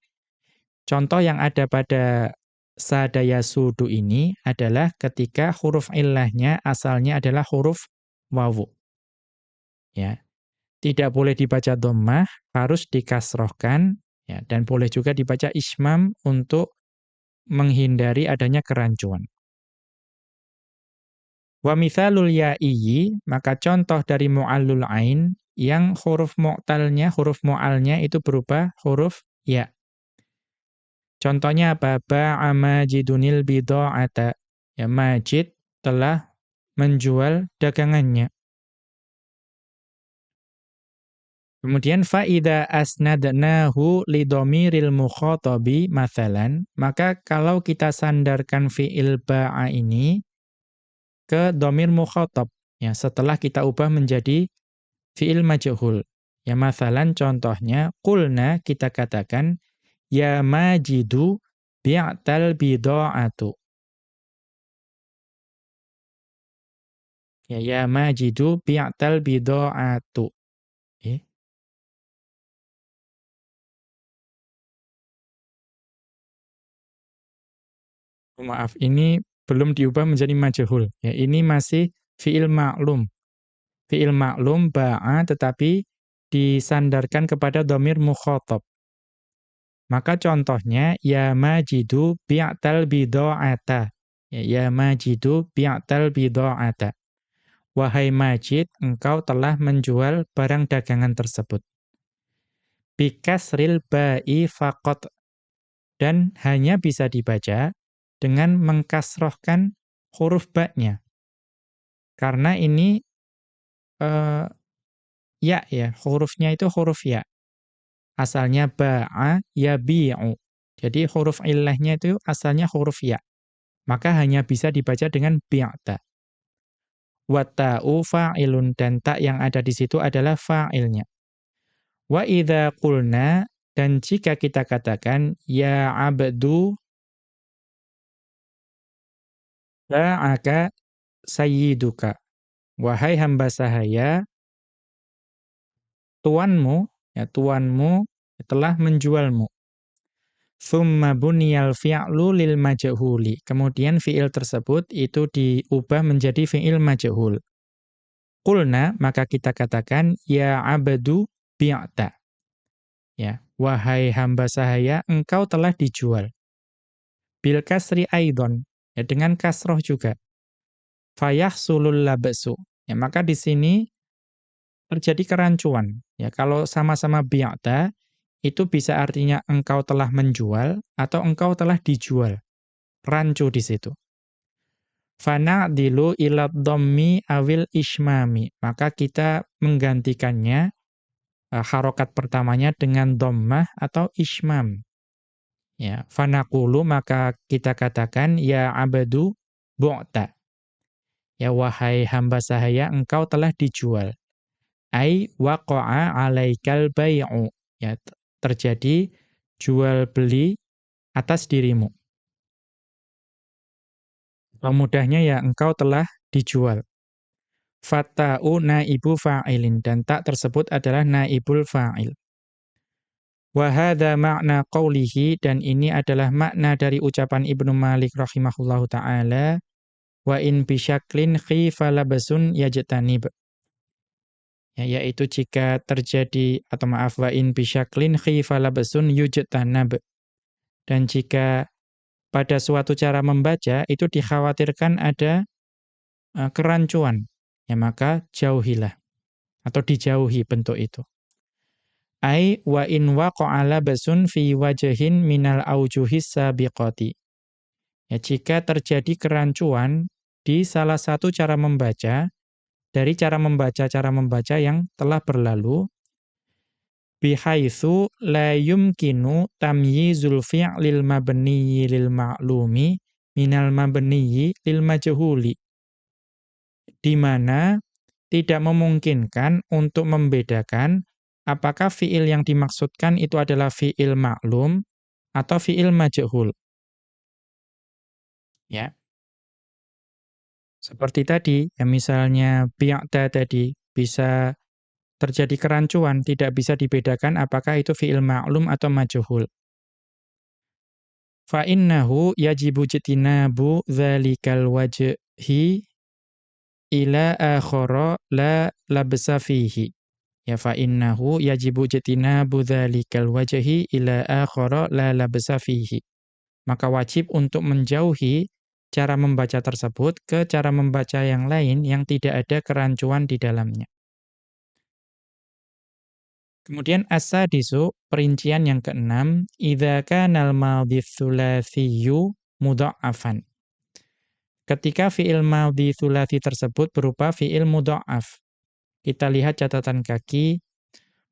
Contoh yang ada pada sadaya sudu ini adalah ketika huruf illahnya asalnya adalah huruf wawu. Ya. Tidak boleh dibaca dhammah, harus dikasrohkan ya dan boleh juga dibaca ismam untuk menghindari adanya kerancuan. Wa mithalul ya'i, maka contoh dari mu'allul ain yang huruf mu'talnya, huruf mu'alnya itu berupa huruf ya. Contohnya apa? Ba'a majidunil bidha'ata. Ya, majid telah menjual dagangannya. Kemudian faida asnadnahu lidomiril mukhatabi mathalan, maka kalau kita sandarkan fi'il ba'a ini ke domir mukhatab, ya setelah kita ubah menjadi fi'il majhul. Ya mathalan contohnya, kulna kita katakan, ya majidu bi'tal bida'atu. Ya, ya majidu bi'tal bida'atu. Maaf, ini belum diubah menjadi majhul. Ya, ini masih fi'il ma'lum. Fi'il ma'lum ba'a tetapi disandarkan kepada domir mukhotob. Maka contohnya, ya majidu bi'tal bidha'ata. Ya, ya majidu bi'tal bidha'ata. Wahai majid, engkau telah menjual barang dagangan tersebut. Bikasril ba'i faqat. Dan hanya bisa dibaca dengan mengkasrohkan huruf ba-nya. Karena ini uh, ya ya, hurufnya itu huruf ya. Asalnya ba'a yabi'u. Jadi huruf illahnya itu asalnya huruf ya. Maka hanya bisa dibaca dengan bi'ta. Wata'u fa'ilun dan tak yang ada di situ adalah fa'ilnya. Wa idza qulna dan jika kita katakan ya abdu Ba'aka sayyiduka. Wahai hamba sahaya, tuanmu, ya tuanmu telah menjualmu. Thumma buniyal fi'lu lil majhuli. Kemudian fi'il tersebut itu diubah menjadi fi'il majhul. Qulna, maka kita katakan, ya abadu bi'ta. Ya, wahai hamba sahaya, engkau telah dijual. Bil kasri aidon, ya dengan kasroh juga. Fayah sulul labesu. Ya, maka di sini terjadi kerancuan. Ya, kalau sama-sama bi'ata, itu bisa artinya engkau telah menjual atau engkau telah dijual. Rancu di situ. dilu ilad dhammi awil ismami. Maka kita menggantikannya, uh, harokat pertamanya dengan dhammah atau ismam. Ya, fanaqulu maka kita katakan ya abadu bu'ta. Ya wahai hamba sahaya engkau telah dijual. Ai waqa'a 'alaikal bai'u. Ya terjadi jual beli atas dirimu. Pemudahnya ya engkau telah dijual. Fata'u naibu fa'ilin dan tak tersebut adalah naibul fa'il. Wahada makna qawlihi dan ini adalah makna dari ucapan Ibnu Malik rahimahullahu taala wa in bisyaklin khifa labasun yajtanib. Ya, yaitu jika terjadi atau maaf wa in bisyaklin khifa labasun yujtanab. Dan jika pada suatu cara membaca itu dikhawatirkan ada uh, kerancuan, ya maka jauhilah atau dijauhi bentuk itu. Ai wa in waqa'ala basun fi wajhin minal aujuhis sabiqati. Ya, jika terjadi kerancuan di salah satu cara membaca dari cara membaca-cara membaca yang telah berlalu bihaitsu la yumkinu tamyizul fi'lil mabniyyi lil ma'lumi minal mabniyyi lil majhuli di mana tidak memungkinkan untuk membedakan apakah fiil yang dimaksudkan itu adalah fiil maklum atau fiil majhul ya seperti tadi, ya misalnya bi'ta tadi bisa terjadi kerancuan, tidak bisa dibedakan apakah itu fi'il ma'lum atau majhul. Fa innahu yajibu jitinabu dzalikal wajhi ila akhara la labsa fihi. Ya fa innahu yajibu jitinabu dzalikal wajhi ila akhara la labsa fihi. Maka wajib untuk menjauhi cara membaca tersebut ke cara membaca yang lain yang tidak ada kerancuan di dalamnya. Kemudian as-sadisu, perincian yang keenam, idza kanal madhi tsulatsiyyu mudha'afan. Ketika fi'il madhi tsulasi tersebut berupa fi'il mudha'af. Kita lihat catatan kaki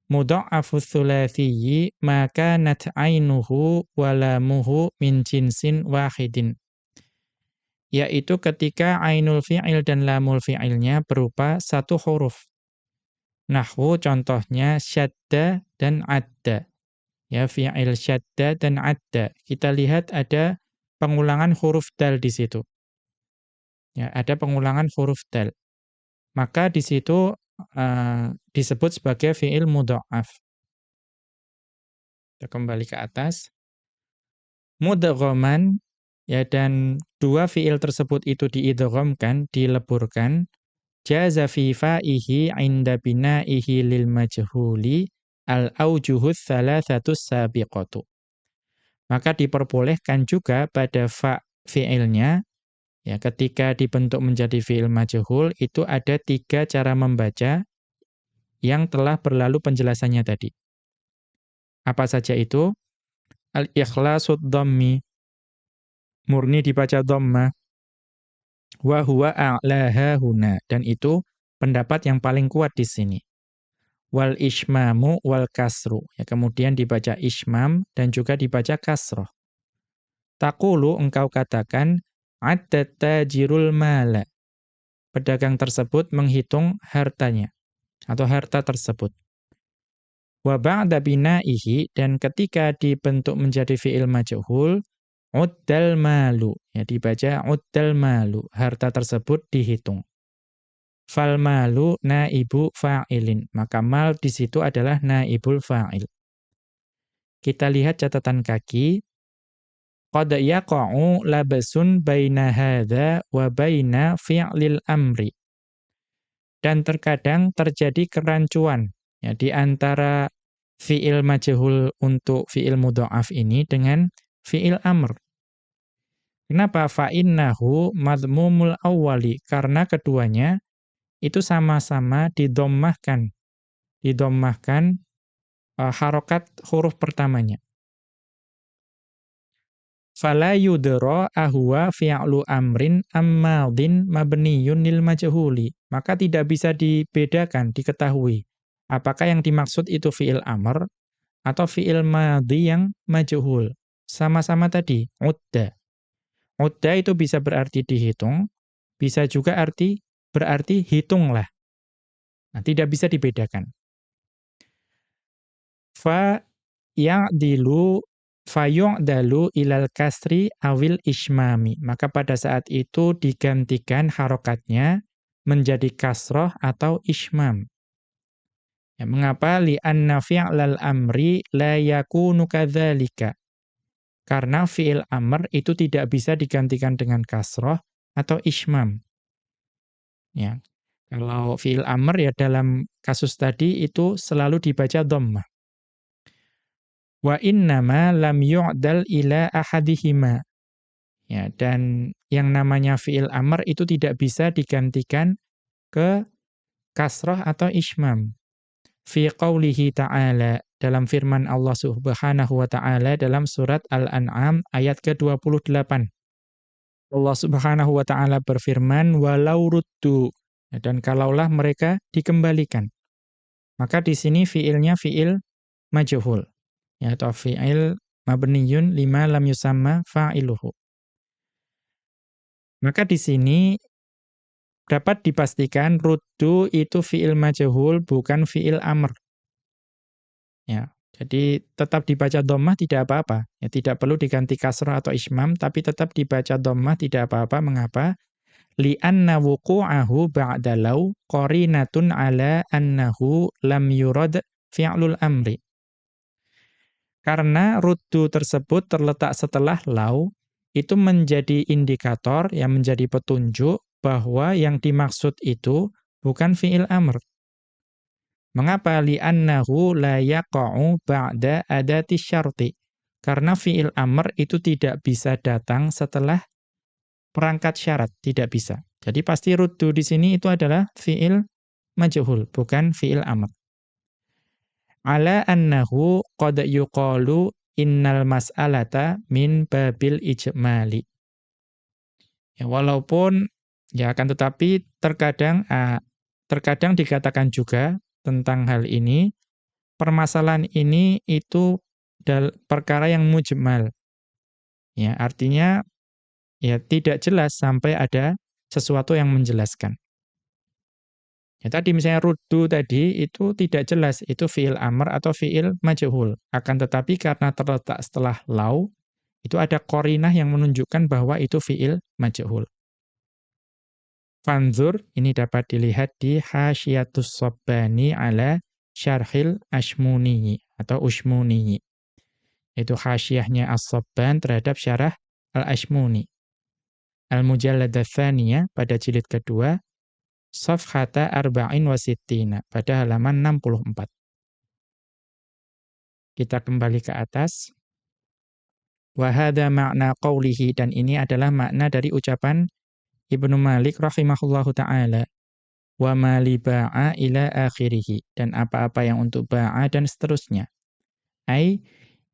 mudha'afus tsulasiyyi maka nat ainuhu walamuhu min jinsin wahidin yaitu ketika ainul fi'il dan lamul fi'ilnya berupa satu huruf. Nahwu contohnya syadda dan adda. Ya, fi'il syadda dan adda. Kita lihat ada pengulangan huruf dal di situ. Ya, ada pengulangan huruf dal. Maka di situ uh, disebut sebagai fi'il mudha'af. Kita kembali ke atas. Mudghaman ya dan dua fiil tersebut itu diidghamkan, dileburkan, jaza fi fa'ihi 'inda bina'ihi lil majhuli al-aujuhus thalathatus sabiqatu. Maka diperbolehkan juga pada fa fi'ilnya ya ketika dibentuk menjadi fi'il majhul itu ada tiga cara membaca yang telah berlalu penjelasannya tadi. Apa saja itu? Al-ikhlasu dhammi murni dibaca dhamma wa huwa a'laha dan itu pendapat yang paling kuat di sini. Wal ismamu wal kasru. Ya kemudian dibaca ismam dan juga dibaca kasroh. Takulu engkau katakan addat tajirul mala pedagang tersebut menghitung hartanya atau harta tersebut wa ba'da binaihi dan ketika dibentuk menjadi fi'il majhul Uddal malu. Ya, dibaca uddal malu. Harta tersebut dihitung. Fal malu naibu fa'ilin. Maka mal di situ adalah naibul fa'il. Kita lihat catatan kaki. Qad yaqa'u labasun baina hadha wa baina fi'lil amri. Dan terkadang terjadi kerancuan ya, di antara fi'il majhul untuk fi'il mudha'af ini dengan fi'il amr. Kenapa fa'innahu madmumul awwali? Karena keduanya itu sama-sama didommahkan. Didommahkan uh, harokat huruf pertamanya. Fala yudra ahwa fi'lu amrin ammadin mabniyun lil majhuli. Maka tidak bisa dibedakan, diketahui. Apakah yang dimaksud itu fi'il amr atau fi'il madhi yang majhul. Sama-sama tadi, udda. Udda itu bisa berarti dihitung, bisa juga arti berarti hitunglah. Nah, tidak bisa dibedakan. Fa ya'dilu fayu'dalu ilal kasri awil ismami. Maka pada saat itu digantikan harokatnya menjadi kasroh atau ismam. Ya, mengapa? Li'anna fi'lal amri la yakunu kadzalika. Karena fi'il amr itu tidak bisa digantikan dengan kasroh atau ismam. Ya. Kalau fi'il amr ya dalam kasus tadi itu selalu dibaca dhammah. Wa innama lam yu'dal ila ahadihima. Ya, dan yang namanya fi'il amr itu tidak bisa digantikan ke kasroh atau ismam. Fi qawlihi ta'ala dalam firman Allah Subhanahu wa taala dalam surat Al-An'am ayat ke-28. Allah Subhanahu wa taala berfirman walau ruddu Dan kalaulah mereka dikembalikan. Maka di sini fiilnya fiil majhul. Ya, atau fiil mabniyun lima lam yusamma fa'iluhu. Maka di sini dapat dipastikan ruddu itu fiil majhul bukan fiil amr. Ya, jadi tetap dibaca dhammah tidak apa-apa. Ya, tidak perlu diganti kasrah atau ismam tapi tetap dibaca dhammah tidak apa-apa. Mengapa? li'anna wuqu'ahu ba'da law qarinatun ala annahu lam yurad fi'lul amri. Karena ruddu tersebut terletak setelah law, itu menjadi indikator, yang menjadi petunjuk bahwa yang dimaksud itu bukan fi'il amr. Mengapa? Li'annahu la yaqa'u ba'da adati syarti. Karena fi'il amr itu tidak bisa datang setelah perangkat syarat, tidak bisa. Jadi pasti ruddu di sini itu adalah fi'il majhul, bukan fi'il amr. Ala annahu qad yuqalu innal mas'alata min babil ijmali. Ya, walaupun ya akan tetapi terkadang uh, terkadang dikatakan juga tentang hal ini permasalahan ini itu perkara yang mujmal. Ya, artinya ya tidak jelas sampai ada sesuatu yang menjelaskan. Ya, tadi misalnya ruddu tadi itu tidak jelas itu fiil amr atau fiil majhul. Akan tetapi karena terletak setelah lau, itu ada korinah yang menunjukkan bahwa itu fiil majhul. Fanzur, ini dapat dilihat di Hasyiatus Sabbani ala Syarhil Ashmuniyi atau Ushmuniyi. Itu hasyiahnya As-Sabban terhadap syarah Al-Ashmuni. Al-Mujallad pada jilid kedua, Safhata Arba'in Wasittina, pada halaman 64. Kita kembali ke atas. Wahada makna qawlihi, dan ini adalah makna dari ucapan Ibnu Malik rahimahullahu ta'ala. Wa mali ba'a ila akhirihi, dan apa-apa yang untuk ba'a dan seterusnya. Ay,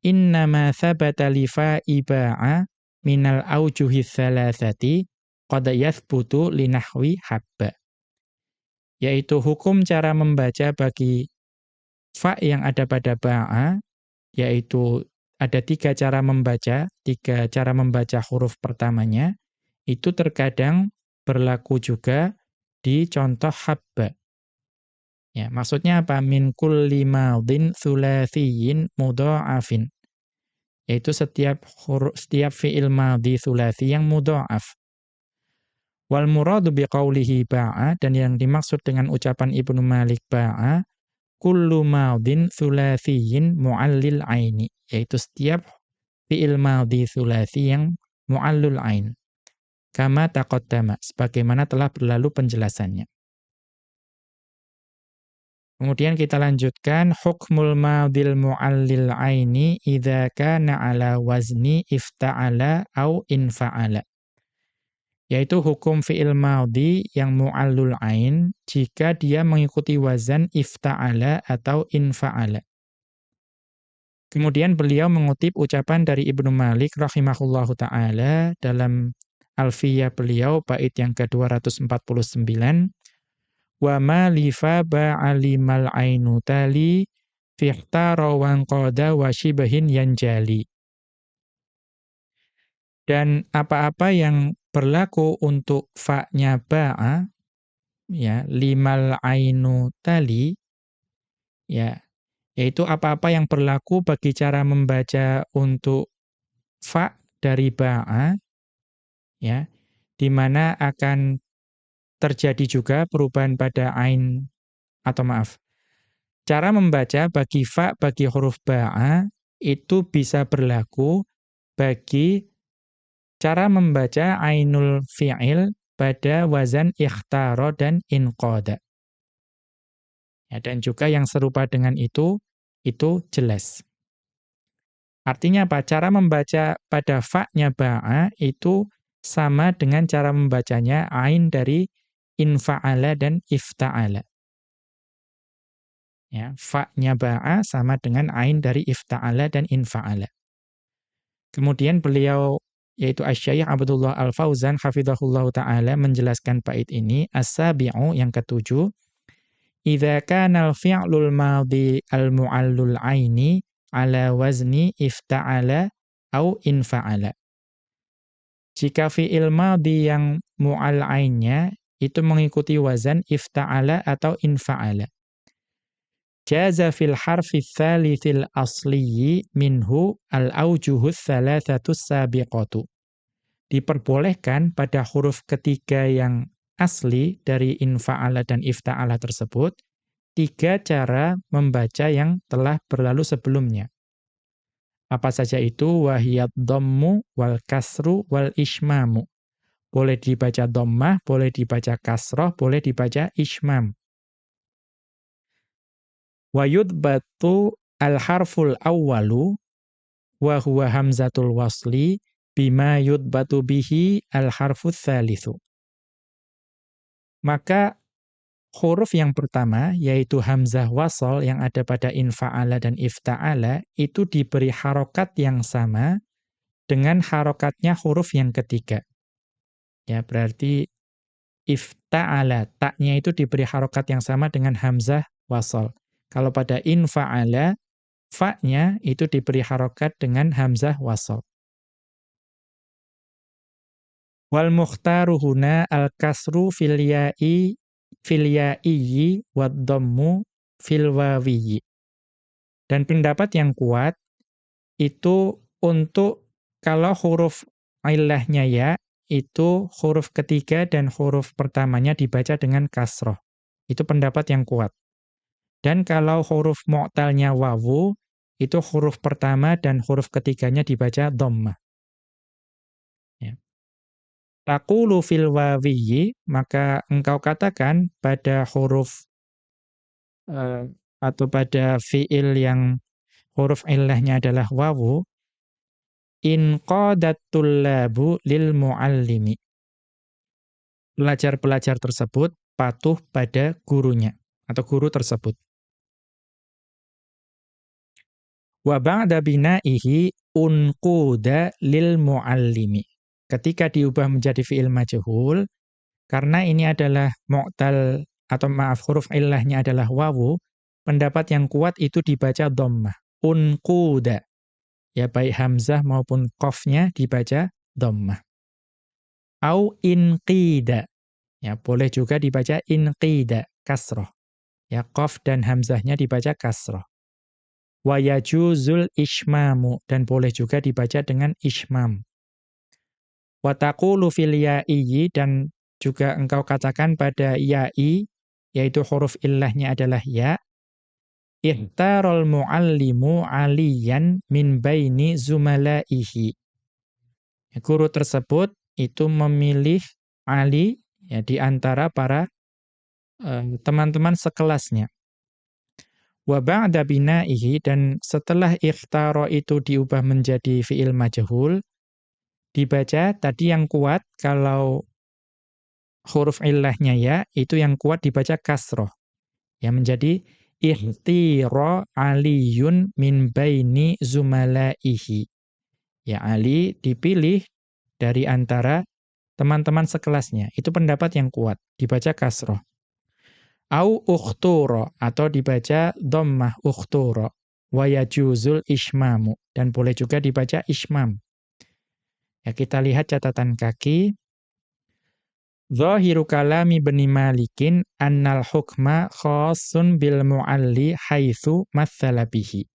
innama thabata lifa'i ba'a minal aujuhi thalathati qad yathbutu linahwi habba. Yaitu hukum cara membaca bagi fa yang ada pada ba'a, yaitu ada tiga cara membaca, tiga cara membaca huruf pertamanya, itu terkadang berlaku juga di contoh habba. Ya, maksudnya apa? Min kulli madin thulathiyin mudha'afin yaitu setiap huruf setiap fiil madhi thulathi yang mudha'af. Wal muradu biqaulihi ba'a dan yang dimaksud dengan ucapan Ibnu Malik ba'a kullu madhin thulathiyin muallil aini yaitu setiap fiil madhi thulathi yang muallul ain. Kama taqaddama sebagaimana telah berlalu penjelasannya. Kemudian kita lanjutkan hukmul madil muallil aini idza kana ala wazni ifta'ala au infa'ala. Yaitu hukum fi'il madhi yang muallul ain jika dia mengikuti wazan ifta'ala atau infa'ala. Kemudian beliau mengutip ucapan dari Ibnu Malik rahimahullahu taala dalam Alfiyah beliau bait yang ke-249 wa ma lifa ba'alimal ainu tali fihtara qada wa shibahin yanjali. Dan apa-apa yang berlaku untuk fa-nya ba'a, ya, limal ainu tali, ya, yaitu apa-apa yang berlaku bagi cara membaca untuk fa dari ba'a, ya, di mana akan terjadi juga perubahan pada ain atau maaf. Cara membaca bagi fa bagi huruf ba'a itu bisa berlaku bagi cara membaca ainul fi'il pada wazan ikhtara dan inqada. Ya, dan juga yang serupa dengan itu, itu jelas. Artinya apa? Cara membaca pada fa-nya ba'a itu sama dengan cara membacanya ain dari infa'ala dan ifta'ala. Ya, fa'nya ba'a sama dengan ain dari ifta'ala dan infa'ala. Kemudian beliau yaitu Asy-Syaikh Abdullah Al-Fauzan hafizahullahu taala menjelaskan bait ini as-sabi'u yang ketujuh idza kana al-fi'lul madhi al-mu'allul aini ala wazni ifta'ala au infa'ala. Jika fi'il madhi yang mu'al ainnya itu mengikuti wazan ifta'ala atau infa'ala jaza fil harfi tsalitsil asliyi minhu al-aujuhus tsalatsatus sabiqatu. Diperbolehkan pada huruf ketiga yang asli dari infa'ala dan ifta'ala tersebut, tiga cara membaca yang telah berlalu sebelumnya. Apa saja itu? Wahiyat dhammu wal kasru wal ishmamu. Boleh dibaca dhammah, boleh dibaca kasroh, boleh dibaca ishmam. Wa yudbatu al-harful awwalu wa huwa hamzatul wasli bima yudbatu bihi al-harful thalithu. Maka huruf yang pertama, yaitu hamzah wasol yang ada pada infa'ala dan ifta'ala, itu diberi harokat yang sama dengan harokatnya huruf yang ketiga. Ya, berarti ifta'ala, taknya itu diberi harokat yang sama dengan hamzah wasol. Kalau pada infa'ala, fa-nya itu diberi harokat dengan hamzah wasol. Wal mukhtaru huna al-kasru fil ya'i fil ya'iyyi wad dhammu fil wawiyyi. Dan pendapat yang kuat itu untuk kalau huruf ilahnya ya, itu huruf ketiga dan huruf pertamanya dibaca dengan kasroh. Itu pendapat yang kuat. Dan kalau huruf mu'talnya wawu, itu huruf pertama dan huruf ketiganya dibaca dhammah. Ya. Taqulu fil wawiyyi, maka engkau katakan pada huruf uh, atau pada fiil yang huruf illahnya adalah wawu, in qadatul labu lil muallimi. Pelajar-pelajar tersebut patuh pada gurunya atau guru tersebut. Wa ba'da bina'ihi unquda lil muallimi. Ketika diubah menjadi fi'il majhul, karena ini adalah mu'tal atau maaf huruf illahnya adalah wawu, pendapat yang kuat itu dibaca dhammah. Unquda. Ya baik hamzah maupun qafnya dibaca dhammah. Au inqida. Ya boleh juga dibaca inqida kasroh. Ya qaf dan hamzahnya dibaca kasroh wa yajuzul ishmamu dan boleh juga dibaca dengan ishmam. Wa taqulu fil ya'i dan juga engkau katakan pada ya'i yaitu huruf illahnya adalah ya. Ihtarul muallimu aliyan min baini zumalaihi. Guru tersebut itu memilih Ali ya di antara para eh, teman-teman uh, sekelasnya. Wa ba'da bina'ihi dan setelah ikhtaro itu diubah menjadi fi'il majhul, dibaca tadi yang kuat kalau huruf illahnya ya, itu yang kuat dibaca kasroh. Ya menjadi ikhtiro aliyun min baini zumalaihi. Ya Ali dipilih dari antara teman-teman sekelasnya. Itu pendapat yang kuat, dibaca kasroh au ukhturo atau dibaca dhammah ukhturo wa yajuzul ismamu dan boleh juga dibaca ismam. Ya kita lihat catatan kaki. Zahiru kalami bani Malikin annal hukma khasun bil mualli haitsu matsala bihi.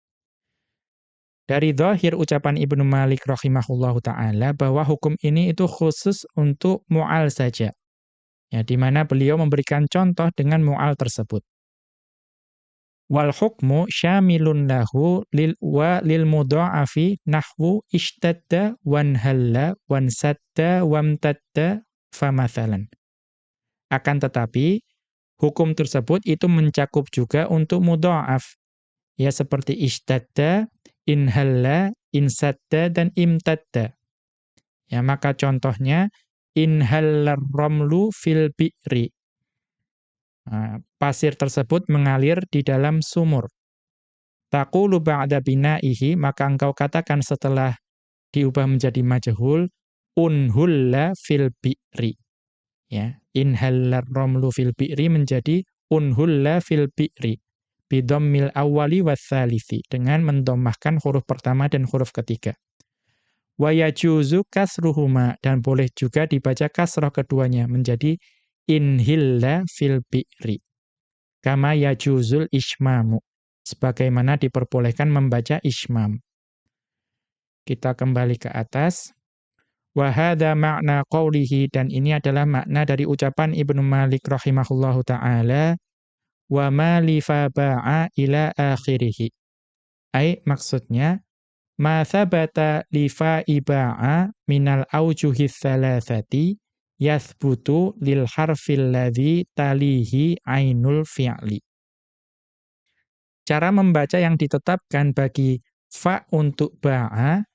Dari zahir ucapan Ibnu Malik rahimahullahu taala bahwa hukum ini itu khusus untuk mual saja. Ya, di mana beliau memberikan contoh dengan mu'al tersebut. Wal hukmu syamilun lahu lil wa lil mudha'afi nahwu ishtadda wanhalla wansadda wamtadda famathalan. Akan tetapi hukum tersebut itu mencakup juga untuk mudha'af. Ya seperti ishtadda, inhalla, insadda dan imtadda. Ya maka contohnya inhallar ramlu fil bi'ri. Nah, pasir tersebut mengalir di dalam sumur. Taqulu ba'da bina'ihi, maka engkau katakan setelah diubah menjadi majhul, unhulla fil bi'ri. Ya, inhallar romlu fil bi'ri menjadi unhulla fil bi'ri. Bidommil awali wathalithi. Dengan mendomahkan huruf pertama dan huruf ketiga. Wa kasruhuma. Dan boleh juga dibaca kasroh keduanya. Menjadi inhilla fil bi'ri. Kama yajuzul ismamu. Sebagaimana diperbolehkan membaca ismam. Kita kembali ke atas. Wahada makna qawlihi dan ini adalah makna dari ucapan Ibnu Malik rahimahullahu taala wa ma ba'a ila akhirih. Ai maksudnya ma thabata iba'a minal aujuhi thalathati yathbutu lil harfil ladzi talihi ainul fi'li. Cara membaca yang ditetapkan bagi fa untuk ba'a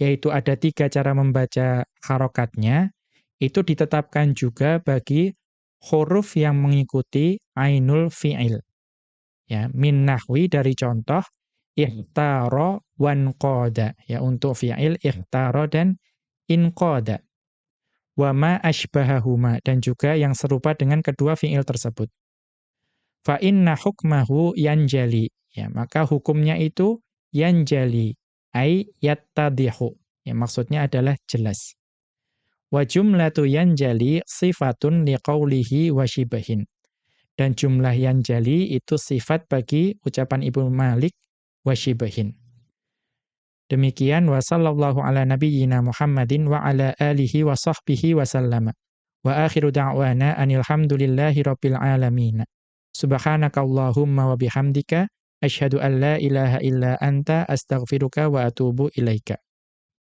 yaitu ada tiga cara membaca harokatnya, itu ditetapkan juga bagi huruf yang mengikuti ainul fi'il. Ya, min nahwi dari contoh ikhtaro wan qada. Ya, untuk fi'il ikhtaro dan inqada. Wa ma ashbahahuma dan juga yang serupa dengan kedua fi'il tersebut. Fa inna hukmahu yanjali. Ya, maka hukumnya itu yanjali ai yattadihu. Ya, maksudnya adalah jelas. Wa jumlatu yanjali sifatun liqaulihi wa shibahin. Dan jumlah yanjali itu sifat bagi ucapan Ibnu Malik wa shibahin. Demikian wa sallallahu ala nabiyyina Muhammadin wa ala alihi wa sahbihi wa sallama. Wa akhiru da'wana anil hamdulillahi rabbil alamin. Subhanakallahumma wa bihamdika Asyhadu an la ilaha illa anta astaghfiruka wa atubu ilaika.